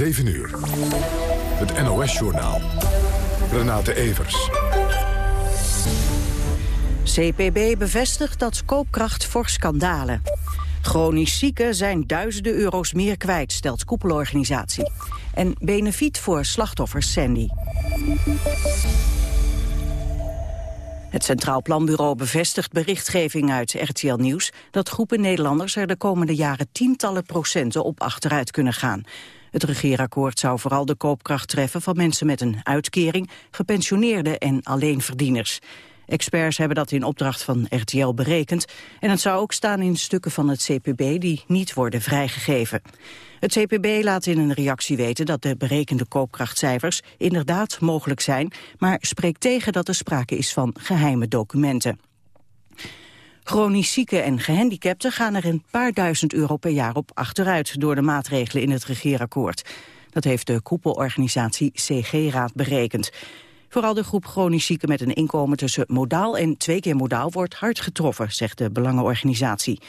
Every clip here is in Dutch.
7 uur. Het NOS-journaal. Renate Evers. CPB bevestigt dat koopkracht voor schandalen. Chronisch zieken zijn duizenden euro's meer kwijt, stelt koepelorganisatie. En benefiet voor slachtoffers Sandy. Het Centraal Planbureau bevestigt berichtgeving uit RTL Nieuws... dat groepen Nederlanders er de komende jaren tientallen procenten op achteruit kunnen gaan. Het regeerakkoord zou vooral de koopkracht treffen van mensen met een uitkering, gepensioneerden en alleenverdieners. Experts hebben dat in opdracht van RTL berekend en het zou ook staan in stukken van het CPB die niet worden vrijgegeven. Het CPB laat in een reactie weten dat de berekende koopkrachtcijfers inderdaad mogelijk zijn, maar spreekt tegen dat er sprake is van geheime documenten. Chronisch zieken en gehandicapten gaan er een paar duizend euro per jaar op achteruit door de maatregelen in het regeerakkoord. Dat heeft de koepelorganisatie CG-raad berekend. Vooral de groep chronisch zieken met een inkomen tussen modaal en twee keer modaal wordt hard getroffen, zegt de Belangenorganisatie.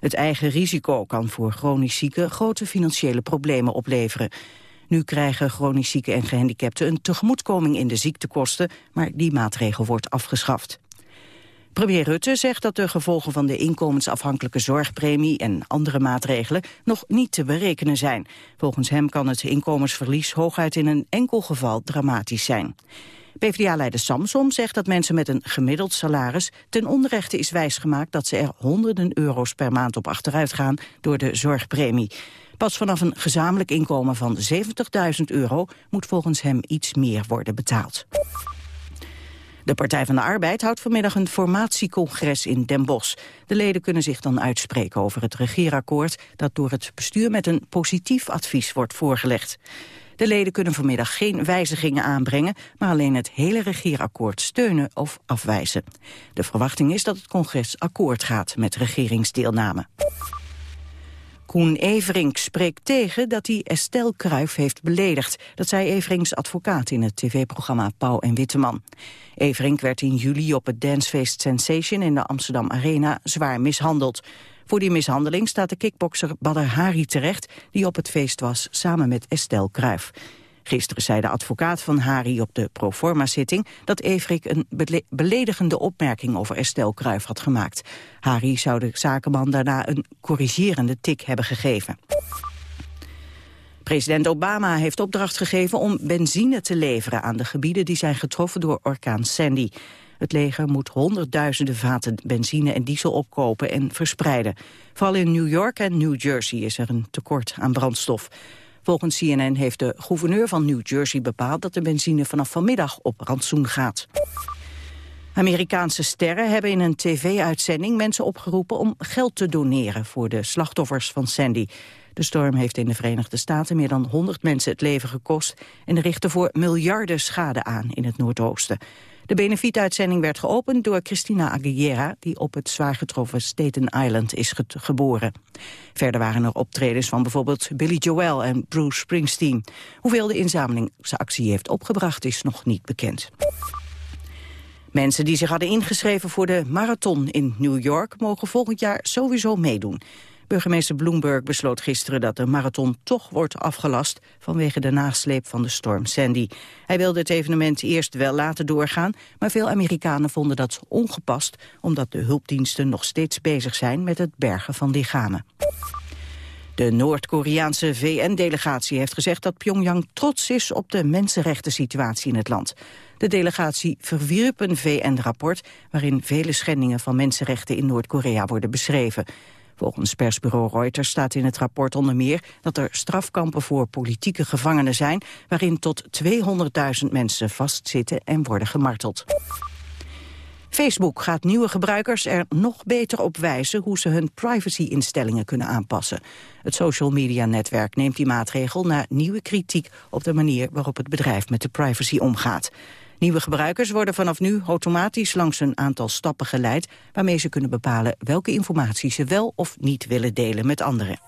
Het eigen risico kan voor chronisch zieken grote financiële problemen opleveren. Nu krijgen chronisch zieken en gehandicapten een tegemoetkoming in de ziektekosten, maar die maatregel wordt afgeschaft. Premier Rutte zegt dat de gevolgen van de inkomensafhankelijke zorgpremie en andere maatregelen nog niet te berekenen zijn. Volgens hem kan het inkomensverlies hooguit in een enkel geval dramatisch zijn. PvdA-leider Samsom zegt dat mensen met een gemiddeld salaris ten onrechte is wijsgemaakt dat ze er honderden euro's per maand op achteruit gaan door de zorgpremie. Pas vanaf een gezamenlijk inkomen van 70.000 euro moet volgens hem iets meer worden betaald. De Partij van de Arbeid houdt vanmiddag een formatiecongres in Den Bosch. De leden kunnen zich dan uitspreken over het regeerakkoord... dat door het bestuur met een positief advies wordt voorgelegd. De leden kunnen vanmiddag geen wijzigingen aanbrengen... maar alleen het hele regeerakkoord steunen of afwijzen. De verwachting is dat het congres akkoord gaat met regeringsdeelname. Koen Everink spreekt tegen dat hij Estelle Kruijf heeft beledigd. Dat zei Everings advocaat in het tv-programma Pauw en Witteman. Everink werd in juli op het dancefeest Sensation in de Amsterdam Arena zwaar mishandeld. Voor die mishandeling staat de kickbokser Badr Hari terecht... die op het feest was samen met Estelle Kruijf. Gisteren zei de advocaat van Hari op de proforma-zitting... dat Everik een beledigende opmerking over Estelle Kruijf had gemaakt. Hari zou de zakenman daarna een corrigerende tik hebben gegeven. President Obama heeft opdracht gegeven om benzine te leveren aan de gebieden die zijn getroffen door orkaan Sandy. Het leger moet honderdduizenden vaten benzine en diesel opkopen en verspreiden. Vooral in New York en New Jersey is er een tekort aan brandstof. Volgens CNN heeft de gouverneur van New Jersey bepaald dat de benzine vanaf vanmiddag op rantsoen gaat. Amerikaanse sterren hebben in een tv-uitzending mensen opgeroepen om geld te doneren voor de slachtoffers van Sandy. De storm heeft in de Verenigde Staten meer dan 100 mensen het leven gekost en richtte voor miljarden schade aan in het Noordoosten. De benefietuitzending werd geopend door Christina Aguilera... die op het zwaar getroffen Staten Island is geboren. Verder waren er optredens van bijvoorbeeld Billy Joel en Bruce Springsteen. Hoeveel de inzamelingsactie heeft opgebracht is nog niet bekend. Mensen die zich hadden ingeschreven voor de marathon in New York... mogen volgend jaar sowieso meedoen. Burgemeester Bloomberg besloot gisteren dat de marathon toch wordt afgelast vanwege de nasleep van de storm Sandy. Hij wilde het evenement eerst wel laten doorgaan, maar veel Amerikanen vonden dat ongepast omdat de hulpdiensten nog steeds bezig zijn met het bergen van lichamen. De Noord-Koreaanse VN-delegatie heeft gezegd dat Pyongyang trots is op de mensenrechten situatie in het land. De delegatie verwierp een VN-rapport waarin vele schendingen van mensenrechten in Noord-Korea worden beschreven. Volgens persbureau Reuters staat in het rapport onder meer dat er strafkampen voor politieke gevangenen zijn, waarin tot 200.000 mensen vastzitten en worden gemarteld. Facebook gaat nieuwe gebruikers er nog beter op wijzen hoe ze hun privacy-instellingen kunnen aanpassen. Het social media netwerk neemt die maatregel na nieuwe kritiek op de manier waarop het bedrijf met de privacy omgaat. Nieuwe gebruikers worden vanaf nu automatisch langs een aantal stappen geleid... waarmee ze kunnen bepalen welke informatie ze wel of niet willen delen met anderen.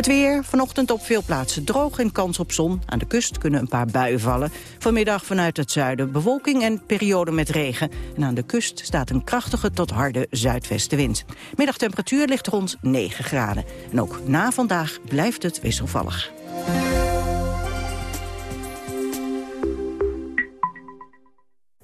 Het weer, vanochtend op veel plaatsen droog en kans op zon. Aan de kust kunnen een paar buien vallen. Vanmiddag vanuit het zuiden bewolking en periode met regen. En aan de kust staat een krachtige tot harde zuidwestenwind. Middagtemperatuur ligt rond 9 graden. En ook na vandaag blijft het wisselvallig.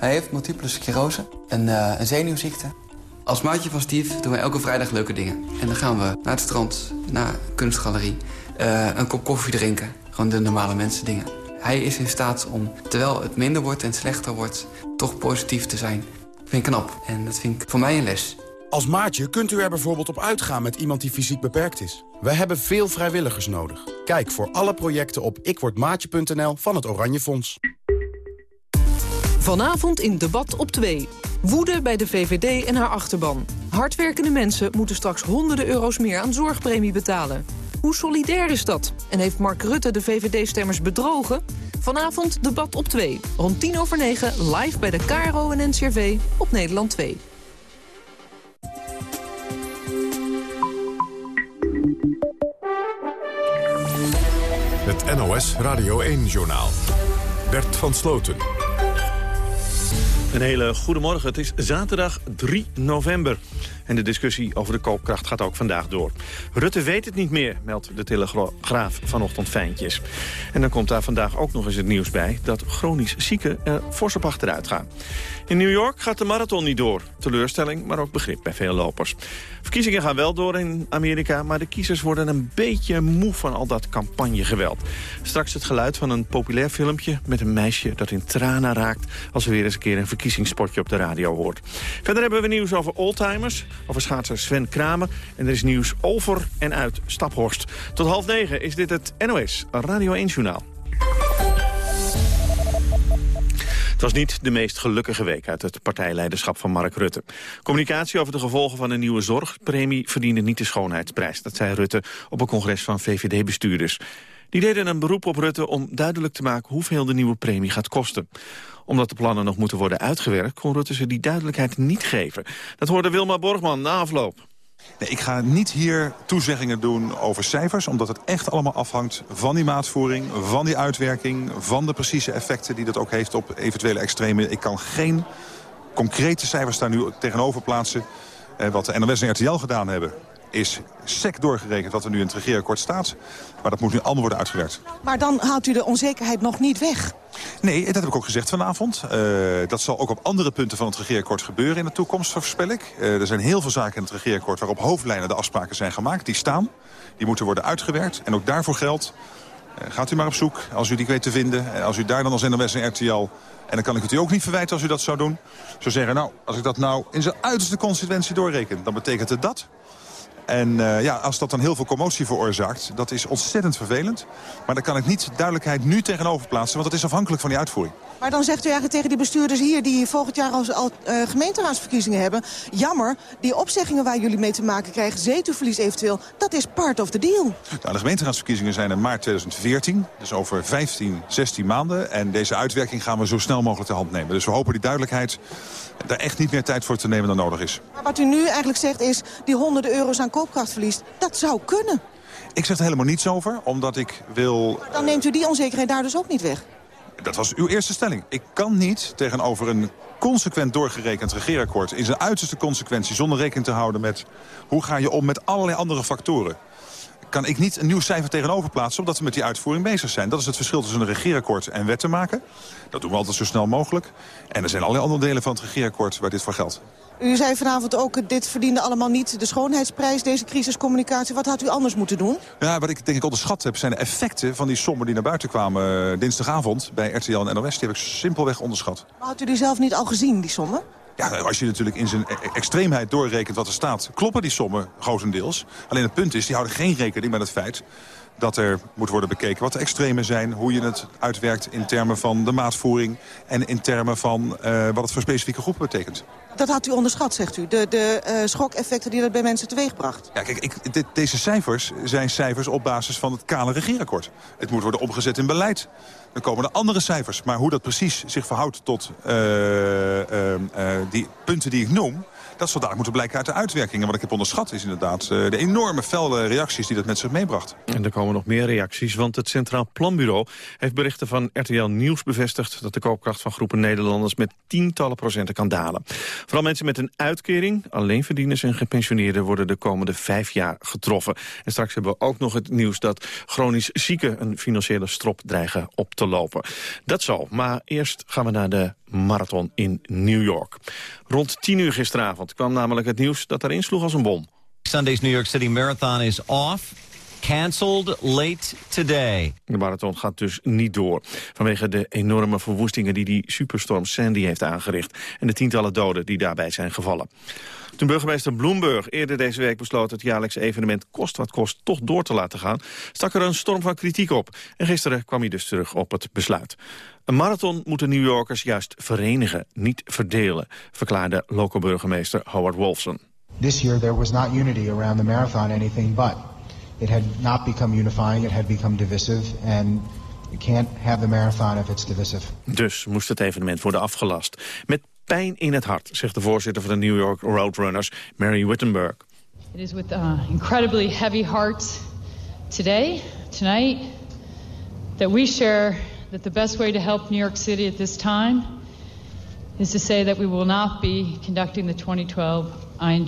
Hij heeft multiple sclerose, een, uh, een zenuwziekte. Als maatje van Steve doen wij elke vrijdag leuke dingen. En dan gaan we naar het strand, naar kunstgalerie, uh, een kop koffie drinken. Gewoon de normale mensen dingen. Hij is in staat om, terwijl het minder wordt en slechter wordt... toch positief te zijn. Dat vind ik knap en dat vind ik voor mij een les. Als maatje kunt u er bijvoorbeeld op uitgaan met iemand die fysiek beperkt is. We hebben veel vrijwilligers nodig. Kijk voor alle projecten op ikwordmaatje.nl van het Oranje Fonds. Vanavond in Debat op 2. Woede bij de VVD en haar achterban. Hardwerkende mensen moeten straks honderden euro's meer aan zorgpremie betalen. Hoe solidair is dat? En heeft Mark Rutte de VVD-stemmers bedrogen? Vanavond Debat op 2. Rond 10 over 9 live bij de KRO en NCRV op Nederland 2. Het NOS Radio 1-journaal. Bert van Sloten. Een hele goede morgen. Het is zaterdag 3 november. En de discussie over de koopkracht gaat ook vandaag door. Rutte weet het niet meer, meldt de Telegraaf vanochtend fijntjes. En dan komt daar vandaag ook nog eens het nieuws bij... dat chronisch zieken er fors op achteruit gaan. In New York gaat de marathon niet door. Teleurstelling, maar ook begrip bij veel lopers. Verkiezingen gaan wel door in Amerika... maar de kiezers worden een beetje moe van al dat campagnegeweld. Straks het geluid van een populair filmpje... met een meisje dat in tranen raakt... als er weer eens een keer een verkiezingsspotje op de radio hoort. Verder hebben we nieuws over oldtimers over schaatser Sven Kramer. En er is nieuws over en uit Staphorst. Tot half negen is dit het NOS Radio 1-journaal. Het was niet de meest gelukkige week uit het partijleiderschap van Mark Rutte. Communicatie over de gevolgen van een nieuwe zorgpremie verdiende niet de schoonheidsprijs. Dat zei Rutte op een congres van VVD-bestuurders. Die deden een beroep op Rutte om duidelijk te maken hoeveel de nieuwe premie gaat kosten omdat de plannen nog moeten worden uitgewerkt... kon Rutte ze die duidelijkheid niet geven. Dat hoorde Wilma Borgman na afloop. Nee, ik ga niet hier toezeggingen doen over cijfers... omdat het echt allemaal afhangt van die maatvoering, van die uitwerking... van de precieze effecten die dat ook heeft op eventuele extreme. Ik kan geen concrete cijfers daar nu tegenover plaatsen. Eh, wat de NOS en RTL gedaan hebben is sec doorgerekend wat er nu in het regeerakkoord staat. Maar dat moet nu allemaal worden uitgewerkt. Maar dan haalt u de onzekerheid nog niet weg. Nee, dat heb ik ook gezegd vanavond. Uh, dat zal ook op andere punten van het regeerakkoord gebeuren in de toekomst, voorspel ik. Uh, er zijn heel veel zaken in het regeerakkoord waarop hoofdlijnen de afspraken zijn gemaakt. Die staan, die moeten worden uitgewerkt. En ook daarvoor geldt, uh, gaat u maar op zoek als u die weet te vinden. als u daar dan als NOS en RTL en dan kan ik het u ook niet verwijten als u dat zou doen. Zou zeggen, nou, als ik dat nou in zijn uiterste consequentie doorreken... dan betekent het dat. En uh, ja, als dat dan heel veel commotie veroorzaakt, dat is ontzettend vervelend. Maar daar kan ik niet duidelijkheid nu tegenover plaatsen, want dat is afhankelijk van die uitvoering. Maar dan zegt u eigenlijk tegen die bestuurders hier... die volgend jaar al, al uh, gemeenteraadsverkiezingen hebben... jammer, die opzeggingen waar jullie mee te maken krijgen... zetuverlies eventueel, dat is part of the deal. Nou, de gemeenteraadsverkiezingen zijn in maart 2014. Dus over 15, 16 maanden. En deze uitwerking gaan we zo snel mogelijk te hand nemen. Dus we hopen die duidelijkheid daar echt niet meer tijd voor te nemen dan nodig is. Maar wat u nu eigenlijk zegt is... die honderden euro's aan koopkrachtverlies, dat zou kunnen. Ik zeg er helemaal niets over, omdat ik wil... Dan neemt u die onzekerheid daar dus ook niet weg? Dat was uw eerste stelling. Ik kan niet tegenover een consequent doorgerekend regeerakkoord... in zijn uiterste consequentie, zonder rekening te houden met... hoe ga je om met allerlei andere factoren kan ik niet een nieuw cijfer tegenover plaatsen... omdat we met die uitvoering bezig zijn. Dat is het verschil tussen een regeerakkoord en wetten maken. Dat doen we altijd zo snel mogelijk. En er zijn allerlei andere delen van het regeerakkoord waar dit voor geldt. U zei vanavond ook, dit verdiende allemaal niet de schoonheidsprijs, deze crisiscommunicatie. Wat had u anders moeten doen? Ja, wat ik denk ik onderschat heb, zijn de effecten van die sommen die naar buiten kwamen eh, dinsdagavond bij RTL en NOS. Die heb ik simpelweg onderschat. Maar had u die zelf niet al gezien, die sommen? Ja, als je natuurlijk in zijn e- extreemheid doorrekent wat er staat... kloppen die sommen grotendeels. Alleen het punt is, die houden geen rekening met het feit dat er moet worden bekeken wat de extremen zijn... hoe je het uitwerkt in termen van de maatvoering... en in termen van uh, wat het voor specifieke groepen betekent. Dat had u onderschat, zegt u, de, de uh, schokeffecten die dat bij mensen teweegbracht. Ja, kijk, ik, dit, deze cijfers zijn cijfers op basis van het kale regeerakkoord. Het moet worden omgezet in beleid. Dan komen er andere cijfers. Maar hoe dat precies zich verhoudt tot uh, die punten die ik noem... Dat zal daar moeten blijken uit de uitwerkingen. Wat ik heb onderschat is inderdaad uh, de enorme felle reacties die dat met zich meebracht. En er komen nog meer reacties, want het Centraal Planbureau heeft berichten van RTL Nieuws bevestigd dat de koopkracht van groepen Nederlanders met tientallen procenten kan dalen. Vooral mensen met een uitkering, alleenverdieners en gepensioneerden worden de komende vijf jaar getroffen. En straks hebben we ook nog het nieuws dat chronisch zieken een financiële strop dreigen op te lopen. Dat zo, maar eerst gaan we naar de marathon in New York. Rond 10 uur gisteravond kwam namelijk het nieuws dat erin sloeg als een bom. Sunday's New York City Marathon is off. Cancelled late today. De marathon gaat dus niet door. Vanwege de enorme verwoestingen die die superstorm Sandy heeft aangericht. En de tientallen doden die daarbij zijn gevallen. Toen burgemeester Bloomberg eerder deze week besloot het jaarlijks evenement kost wat kost toch door te laten gaan, stak er een storm van kritiek op. En gisteren kwam hij dus terug op het besluit. Een marathon moeten New Yorkers juist verenigen, niet verdelen, verklaarde local burgemeester Howard Wolfson. This year there was not unity around the marathon anything but. It had not become unifying, it had become divisive and you can't have the marathon if it's divisive. Dus moest het evenement worden afgelast. Met pijn in het hart, zegt de voorzitter van de New York Roadrunners, Mary Wittenberg. It is with uh, incredibly heavy heart today, tonight, that we share that the best way to help New York City at this time is to say that we will not be conducting the 2012 ING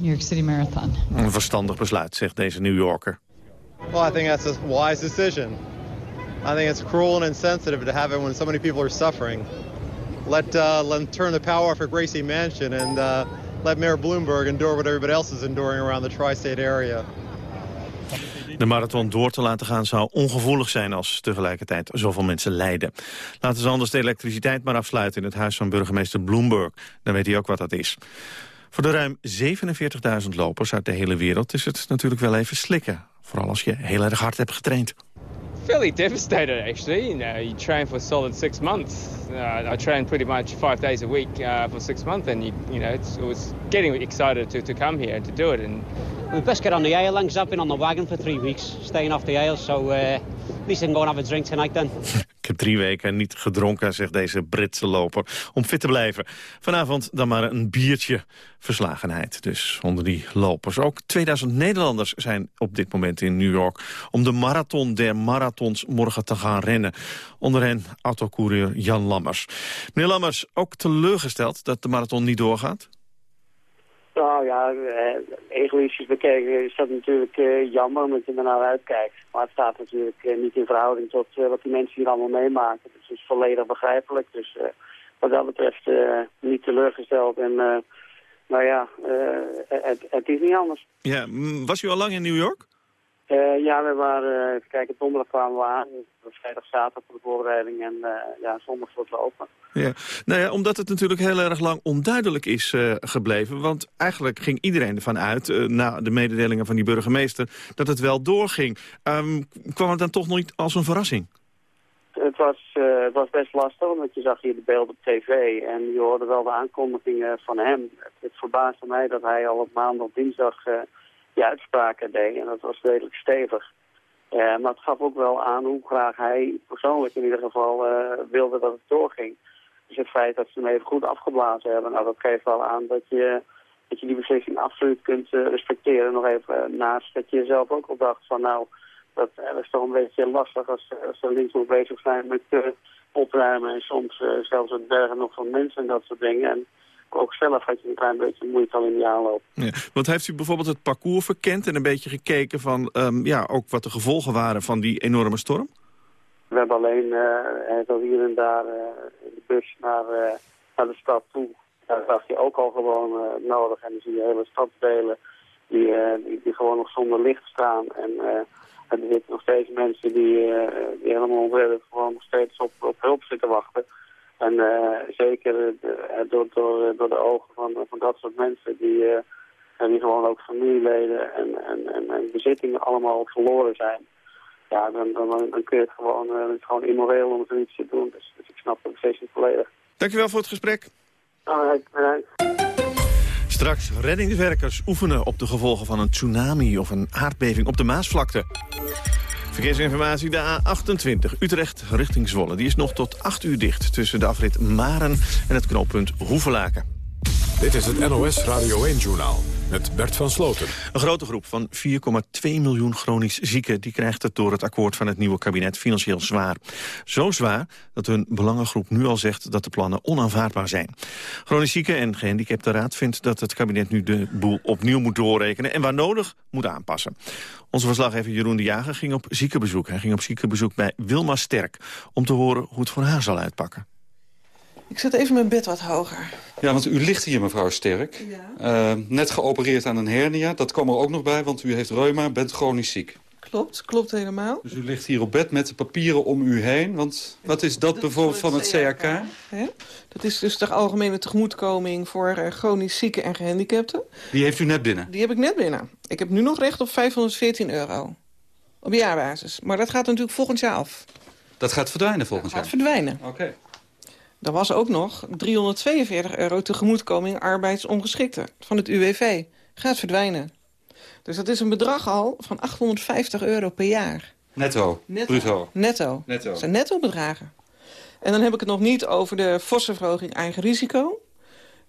New York City Marathon. Een verstandig besluit, zegt deze New Yorker. Well, I think that's a wise decision. I think it's cruel and insensitive to have it when so many people are suffering. Let, uh, let turn the power off at Gracie Mansion and uh, let Mayor Bloomberg endure what everybody else is enduring around the tri-state area. De marathon door te laten gaan zou ongevoelig zijn als tegelijkertijd zoveel mensen lijden. Laten ze anders de elektriciteit maar afsluiten in het huis van burgemeester Bloomberg. Dan weet hij ook wat dat is. Voor de ruim 47.000 lopers uit de hele wereld is het natuurlijk wel even slikken. Vooral als je heel erg hard hebt getraind. Fairly devastated, actually. You know, you train for a solid six months. Uh, I trained pretty much five days a week uh, for six months, and you, you know, it's it was getting excited to, to come here and to do it. And we best get on the ale, I've been on the wagon for three weeks, staying off the ale, so uh, I can go and have a drink tonight then. Ik heb drie weken niet gedronken, zegt deze Britse loper, om fit te blijven. Vanavond dan maar een biertje verslagenheid, dus onder die lopers. Ook 2000 Nederlanders zijn op dit moment in New York... om de marathon der marathons morgen te gaan rennen. Onder hen autocoureur Jan Lammers. Meneer Lammers, ook teleurgesteld dat de marathon niet doorgaat? Nou ja, eh, egoïstisch bekeken is dat natuurlijk uh, jammer omdat je er naar uitkijkt. Maar het staat natuurlijk uh, niet in verhouding tot wat die mensen hier allemaal meemaken. Dus het is volledig begrijpelijk. Dus wat dat betreft niet teleurgesteld. En nou ja, het, het, is niet anders. Ja, was u al lang in New York? Uh, ja, we waren, even kijken, donderdag kwamen we aan. Vrijdag, zaterdag voor de voorbereiding en uh, ja, zondag voor het lopen. Ja. Nou ja, omdat het natuurlijk heel erg lang onduidelijk is uh, gebleven. Want eigenlijk ging iedereen ervan uit, na de mededelingen van die burgemeester, dat het wel doorging. Um, kwam het dan toch niet als een verrassing? Het was, het was best lastig, want je zag hier de beelden op tv en je hoorde wel de aankondigingen van hem. Het, het verbaasde mij dat hij al op maandag, dinsdag die uitspraken deed. En dat was redelijk stevig. Uh, maar het gaf ook wel aan hoe graag hij persoonlijk in ieder geval uh, wilde dat het doorging. Dus het feit dat ze hem even goed afgeblazen hebben, nou, dat geeft wel aan dat je, dat je die beslissing absoluut kunt uh, respecteren. Nog even naast dat je zelf ook al dacht van nou, dat, is toch een beetje lastig als, als links nog bezig zijn met opruimen en soms zelfs het bergen nog van mensen en dat soort dingen. En ook zelf had je een klein beetje moeite al in die aanloop. Ja, want heeft u bijvoorbeeld het parcours verkend en een beetje gekeken van um, ja, ook wat de gevolgen waren van die enorme storm? We hebben alleen uh, hier en daar uh, in de bus naar, uh, naar de stad toe. Daar zag je ook al gewoon nodig. En dan zie je hele stadsdelen die, die, die, gewoon nog zonder licht staan. En er zitten nog steeds mensen die, die helemaal onredelijk gewoon nog steeds op, op hulp zitten wachten. En uh, zeker uh, door, door, door de ogen van, van dat soort mensen die, uh, die gewoon ook familieleden en, en, en, en, bezittingen allemaal verloren zijn. ja, dan, dan, dan kun je het gewoon, uh, het is gewoon immoreel om zoiets te doen. Dus, dus ik snap het steeds niet volledig. Dankjewel voor het gesprek. Alright, bedankt. Straks reddingswerkers oefenen op de gevolgen van een tsunami of een aardbeving op de Maasvlakte. Verkeersinformatie, de A28 Utrecht richting Zwolle. Die is nog tot 8 uur dicht tussen de afrit Maren en het knooppunt Hoevelaken. Dit is het NOS Radio 1-journaal met Bert van Sloten. Een grote groep van 4,2 miljoen chronisch zieken... die krijgt het door het akkoord van het nieuwe kabinet financieel zwaar. Zo zwaar dat hun belangengroep nu al zegt dat de plannen onaanvaardbaar zijn. Chronisch zieken en gehandicapte raad vindt dat het kabinet nu de boel opnieuw moet doorrekenen... en waar nodig moet aanpassen. Onze verslaggever Jeroen de Jager ging op ziekenbezoek. Hij ging op ziekenbezoek bij Wilma Sterk om te horen hoe het voor haar zal uitpakken. Ik zet even mijn bed wat hoger. Ja, want u ligt hier, mevrouw Sterk. Ja. Uh, net geopereerd aan een hernia. Dat kwam er ook nog bij, want u heeft reuma, bent chronisch ziek. Klopt, klopt helemaal. Dus u ligt hier op bed met de papieren om u heen. Want wat is dat, dat bijvoorbeeld van het? CAK? Dat is dus de algemene tegemoetkoming voor uh, chronisch zieken en gehandicapten. Die heeft u net binnen? Die heb ik net binnen. Ik heb nu nog recht op 514 euro. Op jaarbasis. Maar dat gaat natuurlijk volgend jaar af. Dat gaat verdwijnen volgend dat jaar? gaat verdwijnen. Oké. Er was ook nog 342 euro tegemoetkoming arbeidsongeschikte van het UWV. Gaat verdwijnen. Dus dat is een bedrag al van 850 euro per jaar. Netto? Netto. Bruto? Netto. Netto. Dat zijn netto bedragen. En dan heb ik het nog niet over de forse verhoging eigen risico.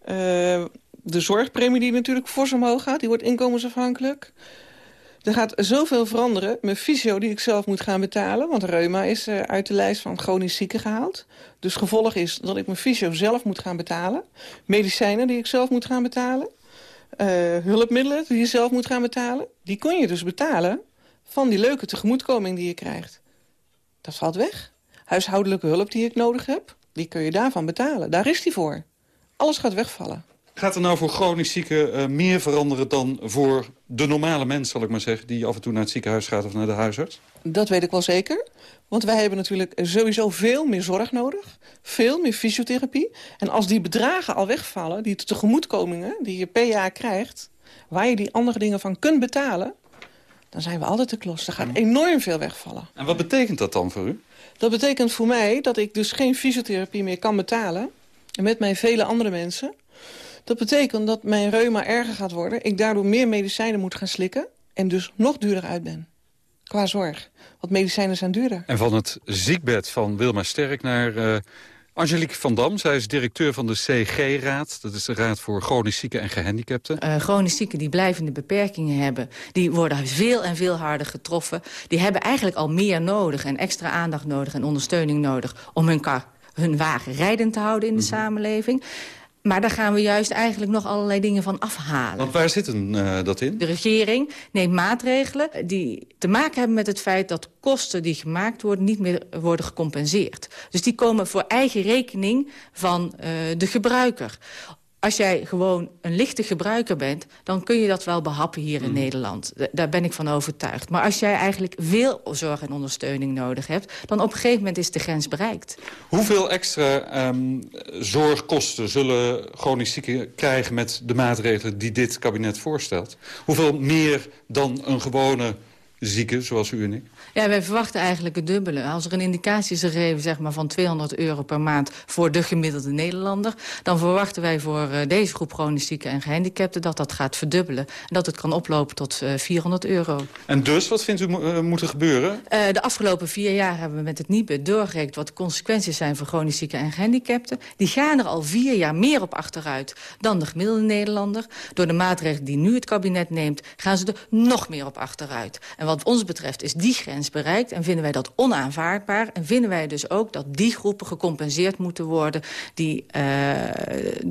Uh, de zorgpremie die natuurlijk fors omhoog gaat, die wordt inkomensafhankelijk. Er gaat zoveel veranderen. Mijn fysio die ik zelf moet gaan betalen. Want reuma is uh, uit de lijst van chronisch zieken gehaald. Dus gevolg is dat ik mijn fysio zelf moet gaan betalen. Medicijnen die ik zelf moet gaan betalen. Uh, hulpmiddelen die je zelf moet gaan betalen. Die kon je dus betalen van die leuke tegemoetkoming die je krijgt. Dat valt weg. Huishoudelijke hulp die ik nodig heb, die kun je daarvan betalen. Daar is die voor. Alles gaat wegvallen. Gaat er nou voor chronisch zieken uh, meer veranderen dan voor de normale mens, zal ik maar zeggen... die af en toe naar het ziekenhuis gaat of naar de huisarts? Dat weet ik wel zeker. Want wij hebben natuurlijk sowieso veel meer zorg nodig. Veel meer fysiotherapie. En als die bedragen al wegvallen, die tegemoetkomingen die je per jaar krijgt... waar je die andere dingen van kunt betalen... dan zijn we altijd te klos. Er gaat enorm veel wegvallen. En wat betekent dat dan voor u? Dat betekent voor mij dat ik dus geen fysiotherapie meer kan betalen. En met mij vele andere mensen... Dat betekent dat mijn reuma erger gaat worden. Ik daardoor meer medicijnen moet gaan slikken. En dus nog duurder uit ben. Qua zorg. Want medicijnen zijn duurder. En van het ziekbed van Wilma Sterk naar uh, Angelique van Dam. Zij is directeur van de CG-raad. Dat is de Raad voor Chronisch Zieken en Gehandicapten. Uh, chronisch zieken die blijvende beperkingen hebben... die worden veel en veel harder getroffen. Die hebben eigenlijk al meer nodig en extra aandacht nodig... en ondersteuning nodig om hun, kar, hun wagen rijdend te houden in de mm -hmm. samenleving... Maar daar gaan we juist eigenlijk nog allerlei dingen van afhalen. Want waar zit een, uh, dat in? De regering neemt maatregelen die te maken hebben met het feit... dat kosten die gemaakt worden niet meer worden gecompenseerd. Dus die komen voor eigen rekening van uh, de gebruiker als jij gewoon een lichte gebruiker bent... dan kun je dat wel behappen hier in mm. Nederland. Daar ben ik van overtuigd. Maar als jij eigenlijk veel zorg en ondersteuning nodig hebt... dan op een gegeven moment is de grens bereikt. Hoeveel extra um, zorgkosten zullen chronisch zieken krijgen... met de maatregelen die dit kabinet voorstelt? Hoeveel meer dan een gewone zieke, zoals u en ik? Ja, wij verwachten eigenlijk het dubbele. Als er een indicatie is gegeven zeg maar, van 200 euro per maand... voor de gemiddelde Nederlander... dan verwachten wij voor uh, deze groep chronisch zieken en gehandicapten... dat dat gaat verdubbelen. En dat het kan oplopen tot uh, 400 euro. En dus, wat vindt u uh, moet er gebeuren? Uh, de afgelopen vier jaar hebben we met het NIBE doorgerekend... wat de consequenties zijn voor chronisch zieken en gehandicapten. Die gaan er al vier jaar meer op achteruit dan de gemiddelde Nederlander. Door de maatregelen die nu het kabinet neemt... gaan ze er nog meer op achteruit. En wat ons betreft is die grens bereikt en vinden wij dat onaanvaardbaar. En vinden wij dus ook dat die groepen gecompenseerd moeten worden... die uh,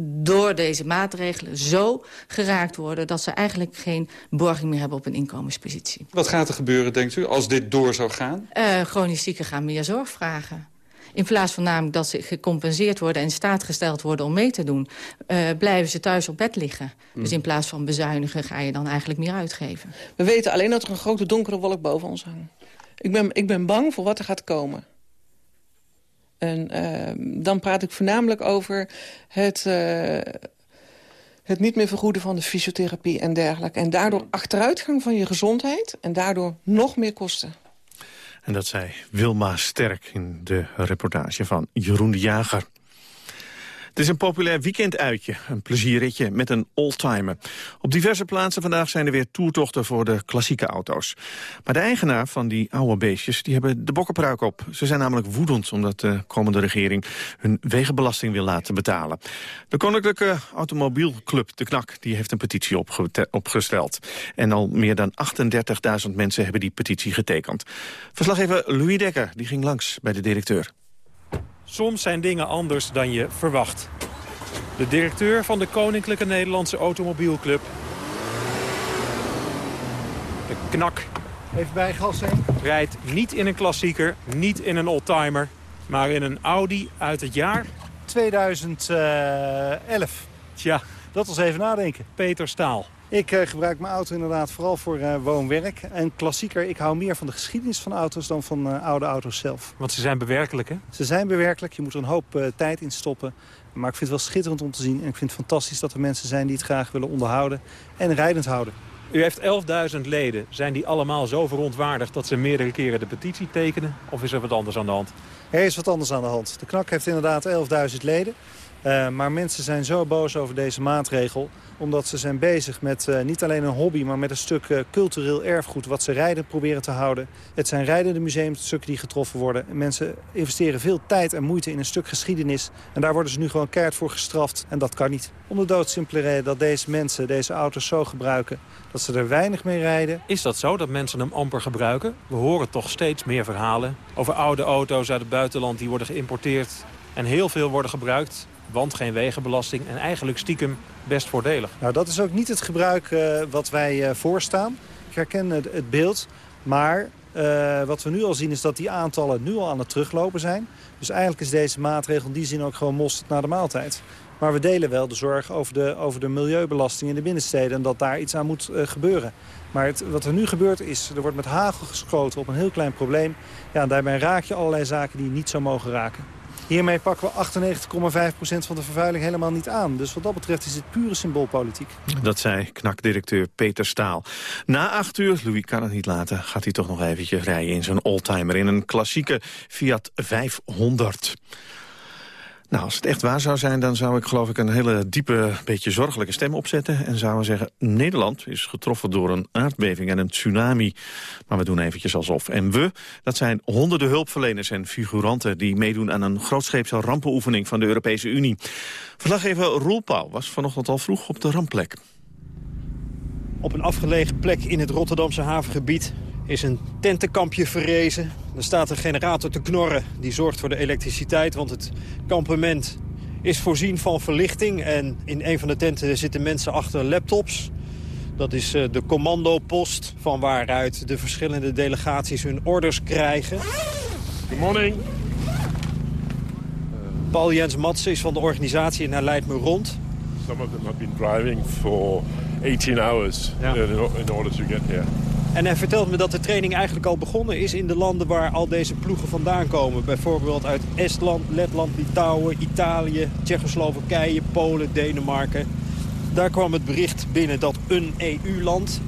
door deze maatregelen zo geraakt worden... dat ze eigenlijk geen borging meer hebben op een inkomenspositie. Wat gaat er gebeuren, denkt u, als dit door zou gaan? Uh, chronisch zieken gaan meer zorg vragen. In plaats van namelijk dat ze gecompenseerd worden en in staat gesteld worden om mee te doen... Uh, blijven ze thuis op bed liggen. Mm. Dus in plaats van bezuinigen ga je dan eigenlijk meer uitgeven. We weten alleen dat er een grote donkere wolk boven ons hangt. Ik ben, ik ben bang voor wat er gaat komen. En uh, dan praat ik voornamelijk over het, uh, het niet meer vergoeden van de fysiotherapie en dergelijke. En daardoor achteruitgang van je gezondheid en daardoor nog meer kosten. En dat zei Wilma Sterk in de reportage van Jeroen de Jager. Het is een populair weekenduitje, een plezierritje met een oldtimer. Op diverse plaatsen vandaag zijn er weer toertochten voor de klassieke auto's. Maar de eigenaar van die oude beestjes die hebben de bokkenpruik op. Ze zijn namelijk woedend omdat de komende regering hun wegenbelasting wil laten betalen. De Koninklijke Automobielclub De Knak die heeft een petitie opgesteld. En al meer dan 38.000 mensen hebben die petitie getekend. Verslaggever Louis Dekker die ging langs bij de directeur. Soms zijn dingen anders dan je verwacht. De directeur van de Koninklijke Nederlandse Automobielclub. De knak. Even bijgas heen. Rijdt niet in een klassieker, niet in een oldtimer, maar in een Audi uit het jaar... 2011. Tja. Dat was even nadenken. Peter Staal. Ik uh, gebruik mijn auto inderdaad vooral voor uh, woon-werk. En klassieker, ik hou meer van de geschiedenis van auto's dan van uh, oude auto's zelf. Want ze zijn bewerkelijk, hè? Ze zijn bewerkelijk. Je moet er een hoop tijd in stoppen. Maar ik vind het wel schitterend om te zien. En ik vind het fantastisch dat er mensen zijn die het graag willen onderhouden en rijdend houden. U heeft 11.000 leden. Zijn die allemaal zo verontwaardigd dat ze meerdere keren de petitie tekenen? Of is er wat anders aan de hand? Er is wat anders aan de hand. De KNAK heeft inderdaad 11.000 leden. Uh, maar mensen zijn zo boos over deze maatregel omdat ze zijn bezig met uh, niet alleen een hobby... maar met een stuk uh, cultureel erfgoed wat ze rijden proberen te houden. Het zijn rijdende museumstukken die getroffen worden. Mensen investeren veel tijd en moeite in een stuk geschiedenis. En daar worden ze nu gewoon keihard voor gestraft. En dat kan niet. Om de doodsimpele reden dat deze mensen deze auto's zo gebruiken... dat ze er weinig mee rijden. Is dat zo, dat mensen hem amper gebruiken? We horen toch steeds meer verhalen over oude auto's uit het buitenland... die worden geïmporteerd en heel veel worden gebruikt want geen wegenbelasting en eigenlijk stiekem best voordelig. Nou, dat is ook niet het gebruik uh, wat wij uh, voorstaan. Ik herken het, beeld, maar uh, wat we nu al zien is dat die aantallen nu al aan het teruglopen zijn. Dus eigenlijk is deze maatregel in die zin ook gewoon mosterd na de maaltijd. Maar we delen wel de zorg over de, over de milieubelasting in de binnensteden... en dat daar iets aan moet gebeuren. Maar het, wat er nu gebeurt is, er wordt met hagel geschoten op een heel klein probleem. Ja, en daarbij raak je allerlei zaken die je niet zou mogen raken. Hiermee pakken we 98,5% van de vervuiling helemaal niet aan. Dus wat dat betreft is het pure symboolpolitiek. Dat zei knakdirecteur Peter Staal. Na acht uur, Louis kan het niet laten, gaat hij toch nog eventjes rijden in zijn oldtimer... in een klassieke Fiat 500. Nou, als het echt waar zou zijn, dan zou ik geloof ik een hele diepe, beetje zorgelijke stem opzetten. En zouden zeggen, Nederland is getroffen door een aardbeving en een tsunami. Maar we doen eventjes alsof. En we, dat zijn honderden hulpverleners en figuranten die meedoen aan een grootscheepse rampenoefening van de Europese Unie. Verslaggever Roel Pauw was vanochtend al vroeg op de rampplek. Op een afgelegen plek in het Rotterdamse havengebied is een tentenkampje verrezen. Er staat een generator te knorren. Die zorgt voor de elektriciteit, want het kampement is voorzien van verlichting. En in een van de tenten zitten mensen achter laptops. Dat is eh, de commandopost van waaruit de verschillende delegaties hun orders krijgen. Good morning. Paul Jens Matsen is van de organisatie en hij leidt me rond. Some of them have been driving for 18 hours Ja. in order to get here. En hij vertelt me dat de training eigenlijk al begonnen is in de landen waar al deze ploegen vandaan komen. Bijvoorbeeld uit Estland, Letland, Litouwen, Italië, Tsjechoslowakije, Polen, Denemarken. Daar kwam het bericht binnen dat een EU-land,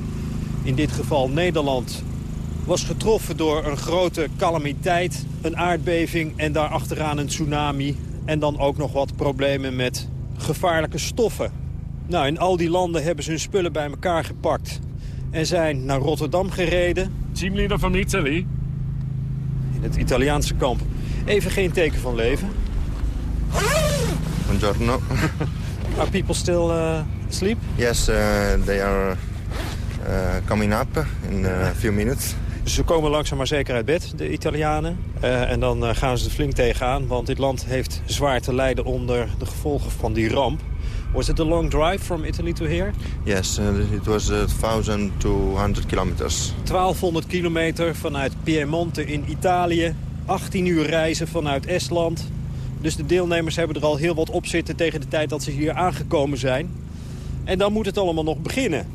in dit geval Nederland, was getroffen door een grote calamiteit, een aardbeving en daarachteraan een tsunami. En dan ook nog wat problemen met gevaarlijke stoffen. Nou, in al die landen hebben ze hun spullen bij elkaar gepakt en zijn naar Rotterdam gereden. Teamleader van Italy. In het Italiaanse kamp. Even geen teken van leven. Buongiorno. Are people still uh, asleep? Yes, uh, they are uh, coming up in a few minutes. Dus ze komen langzaam maar zeker uit bed, de Italianen. Uh, en dan uh, gaan ze er flink tegenaan, want dit land heeft zwaar te lijden onder de gevolgen van die ramp. Was it a long drive from Italy to here? Yes, uh, it was uh, 1200 kilometers. 1200 kilometer vanuit Piemonte in Italië. 18 uur reizen vanuit Estland. Dus de deelnemers hebben er al heel wat op zitten tegen de tijd dat ze hier aangekomen zijn. En dan moet het allemaal nog beginnen.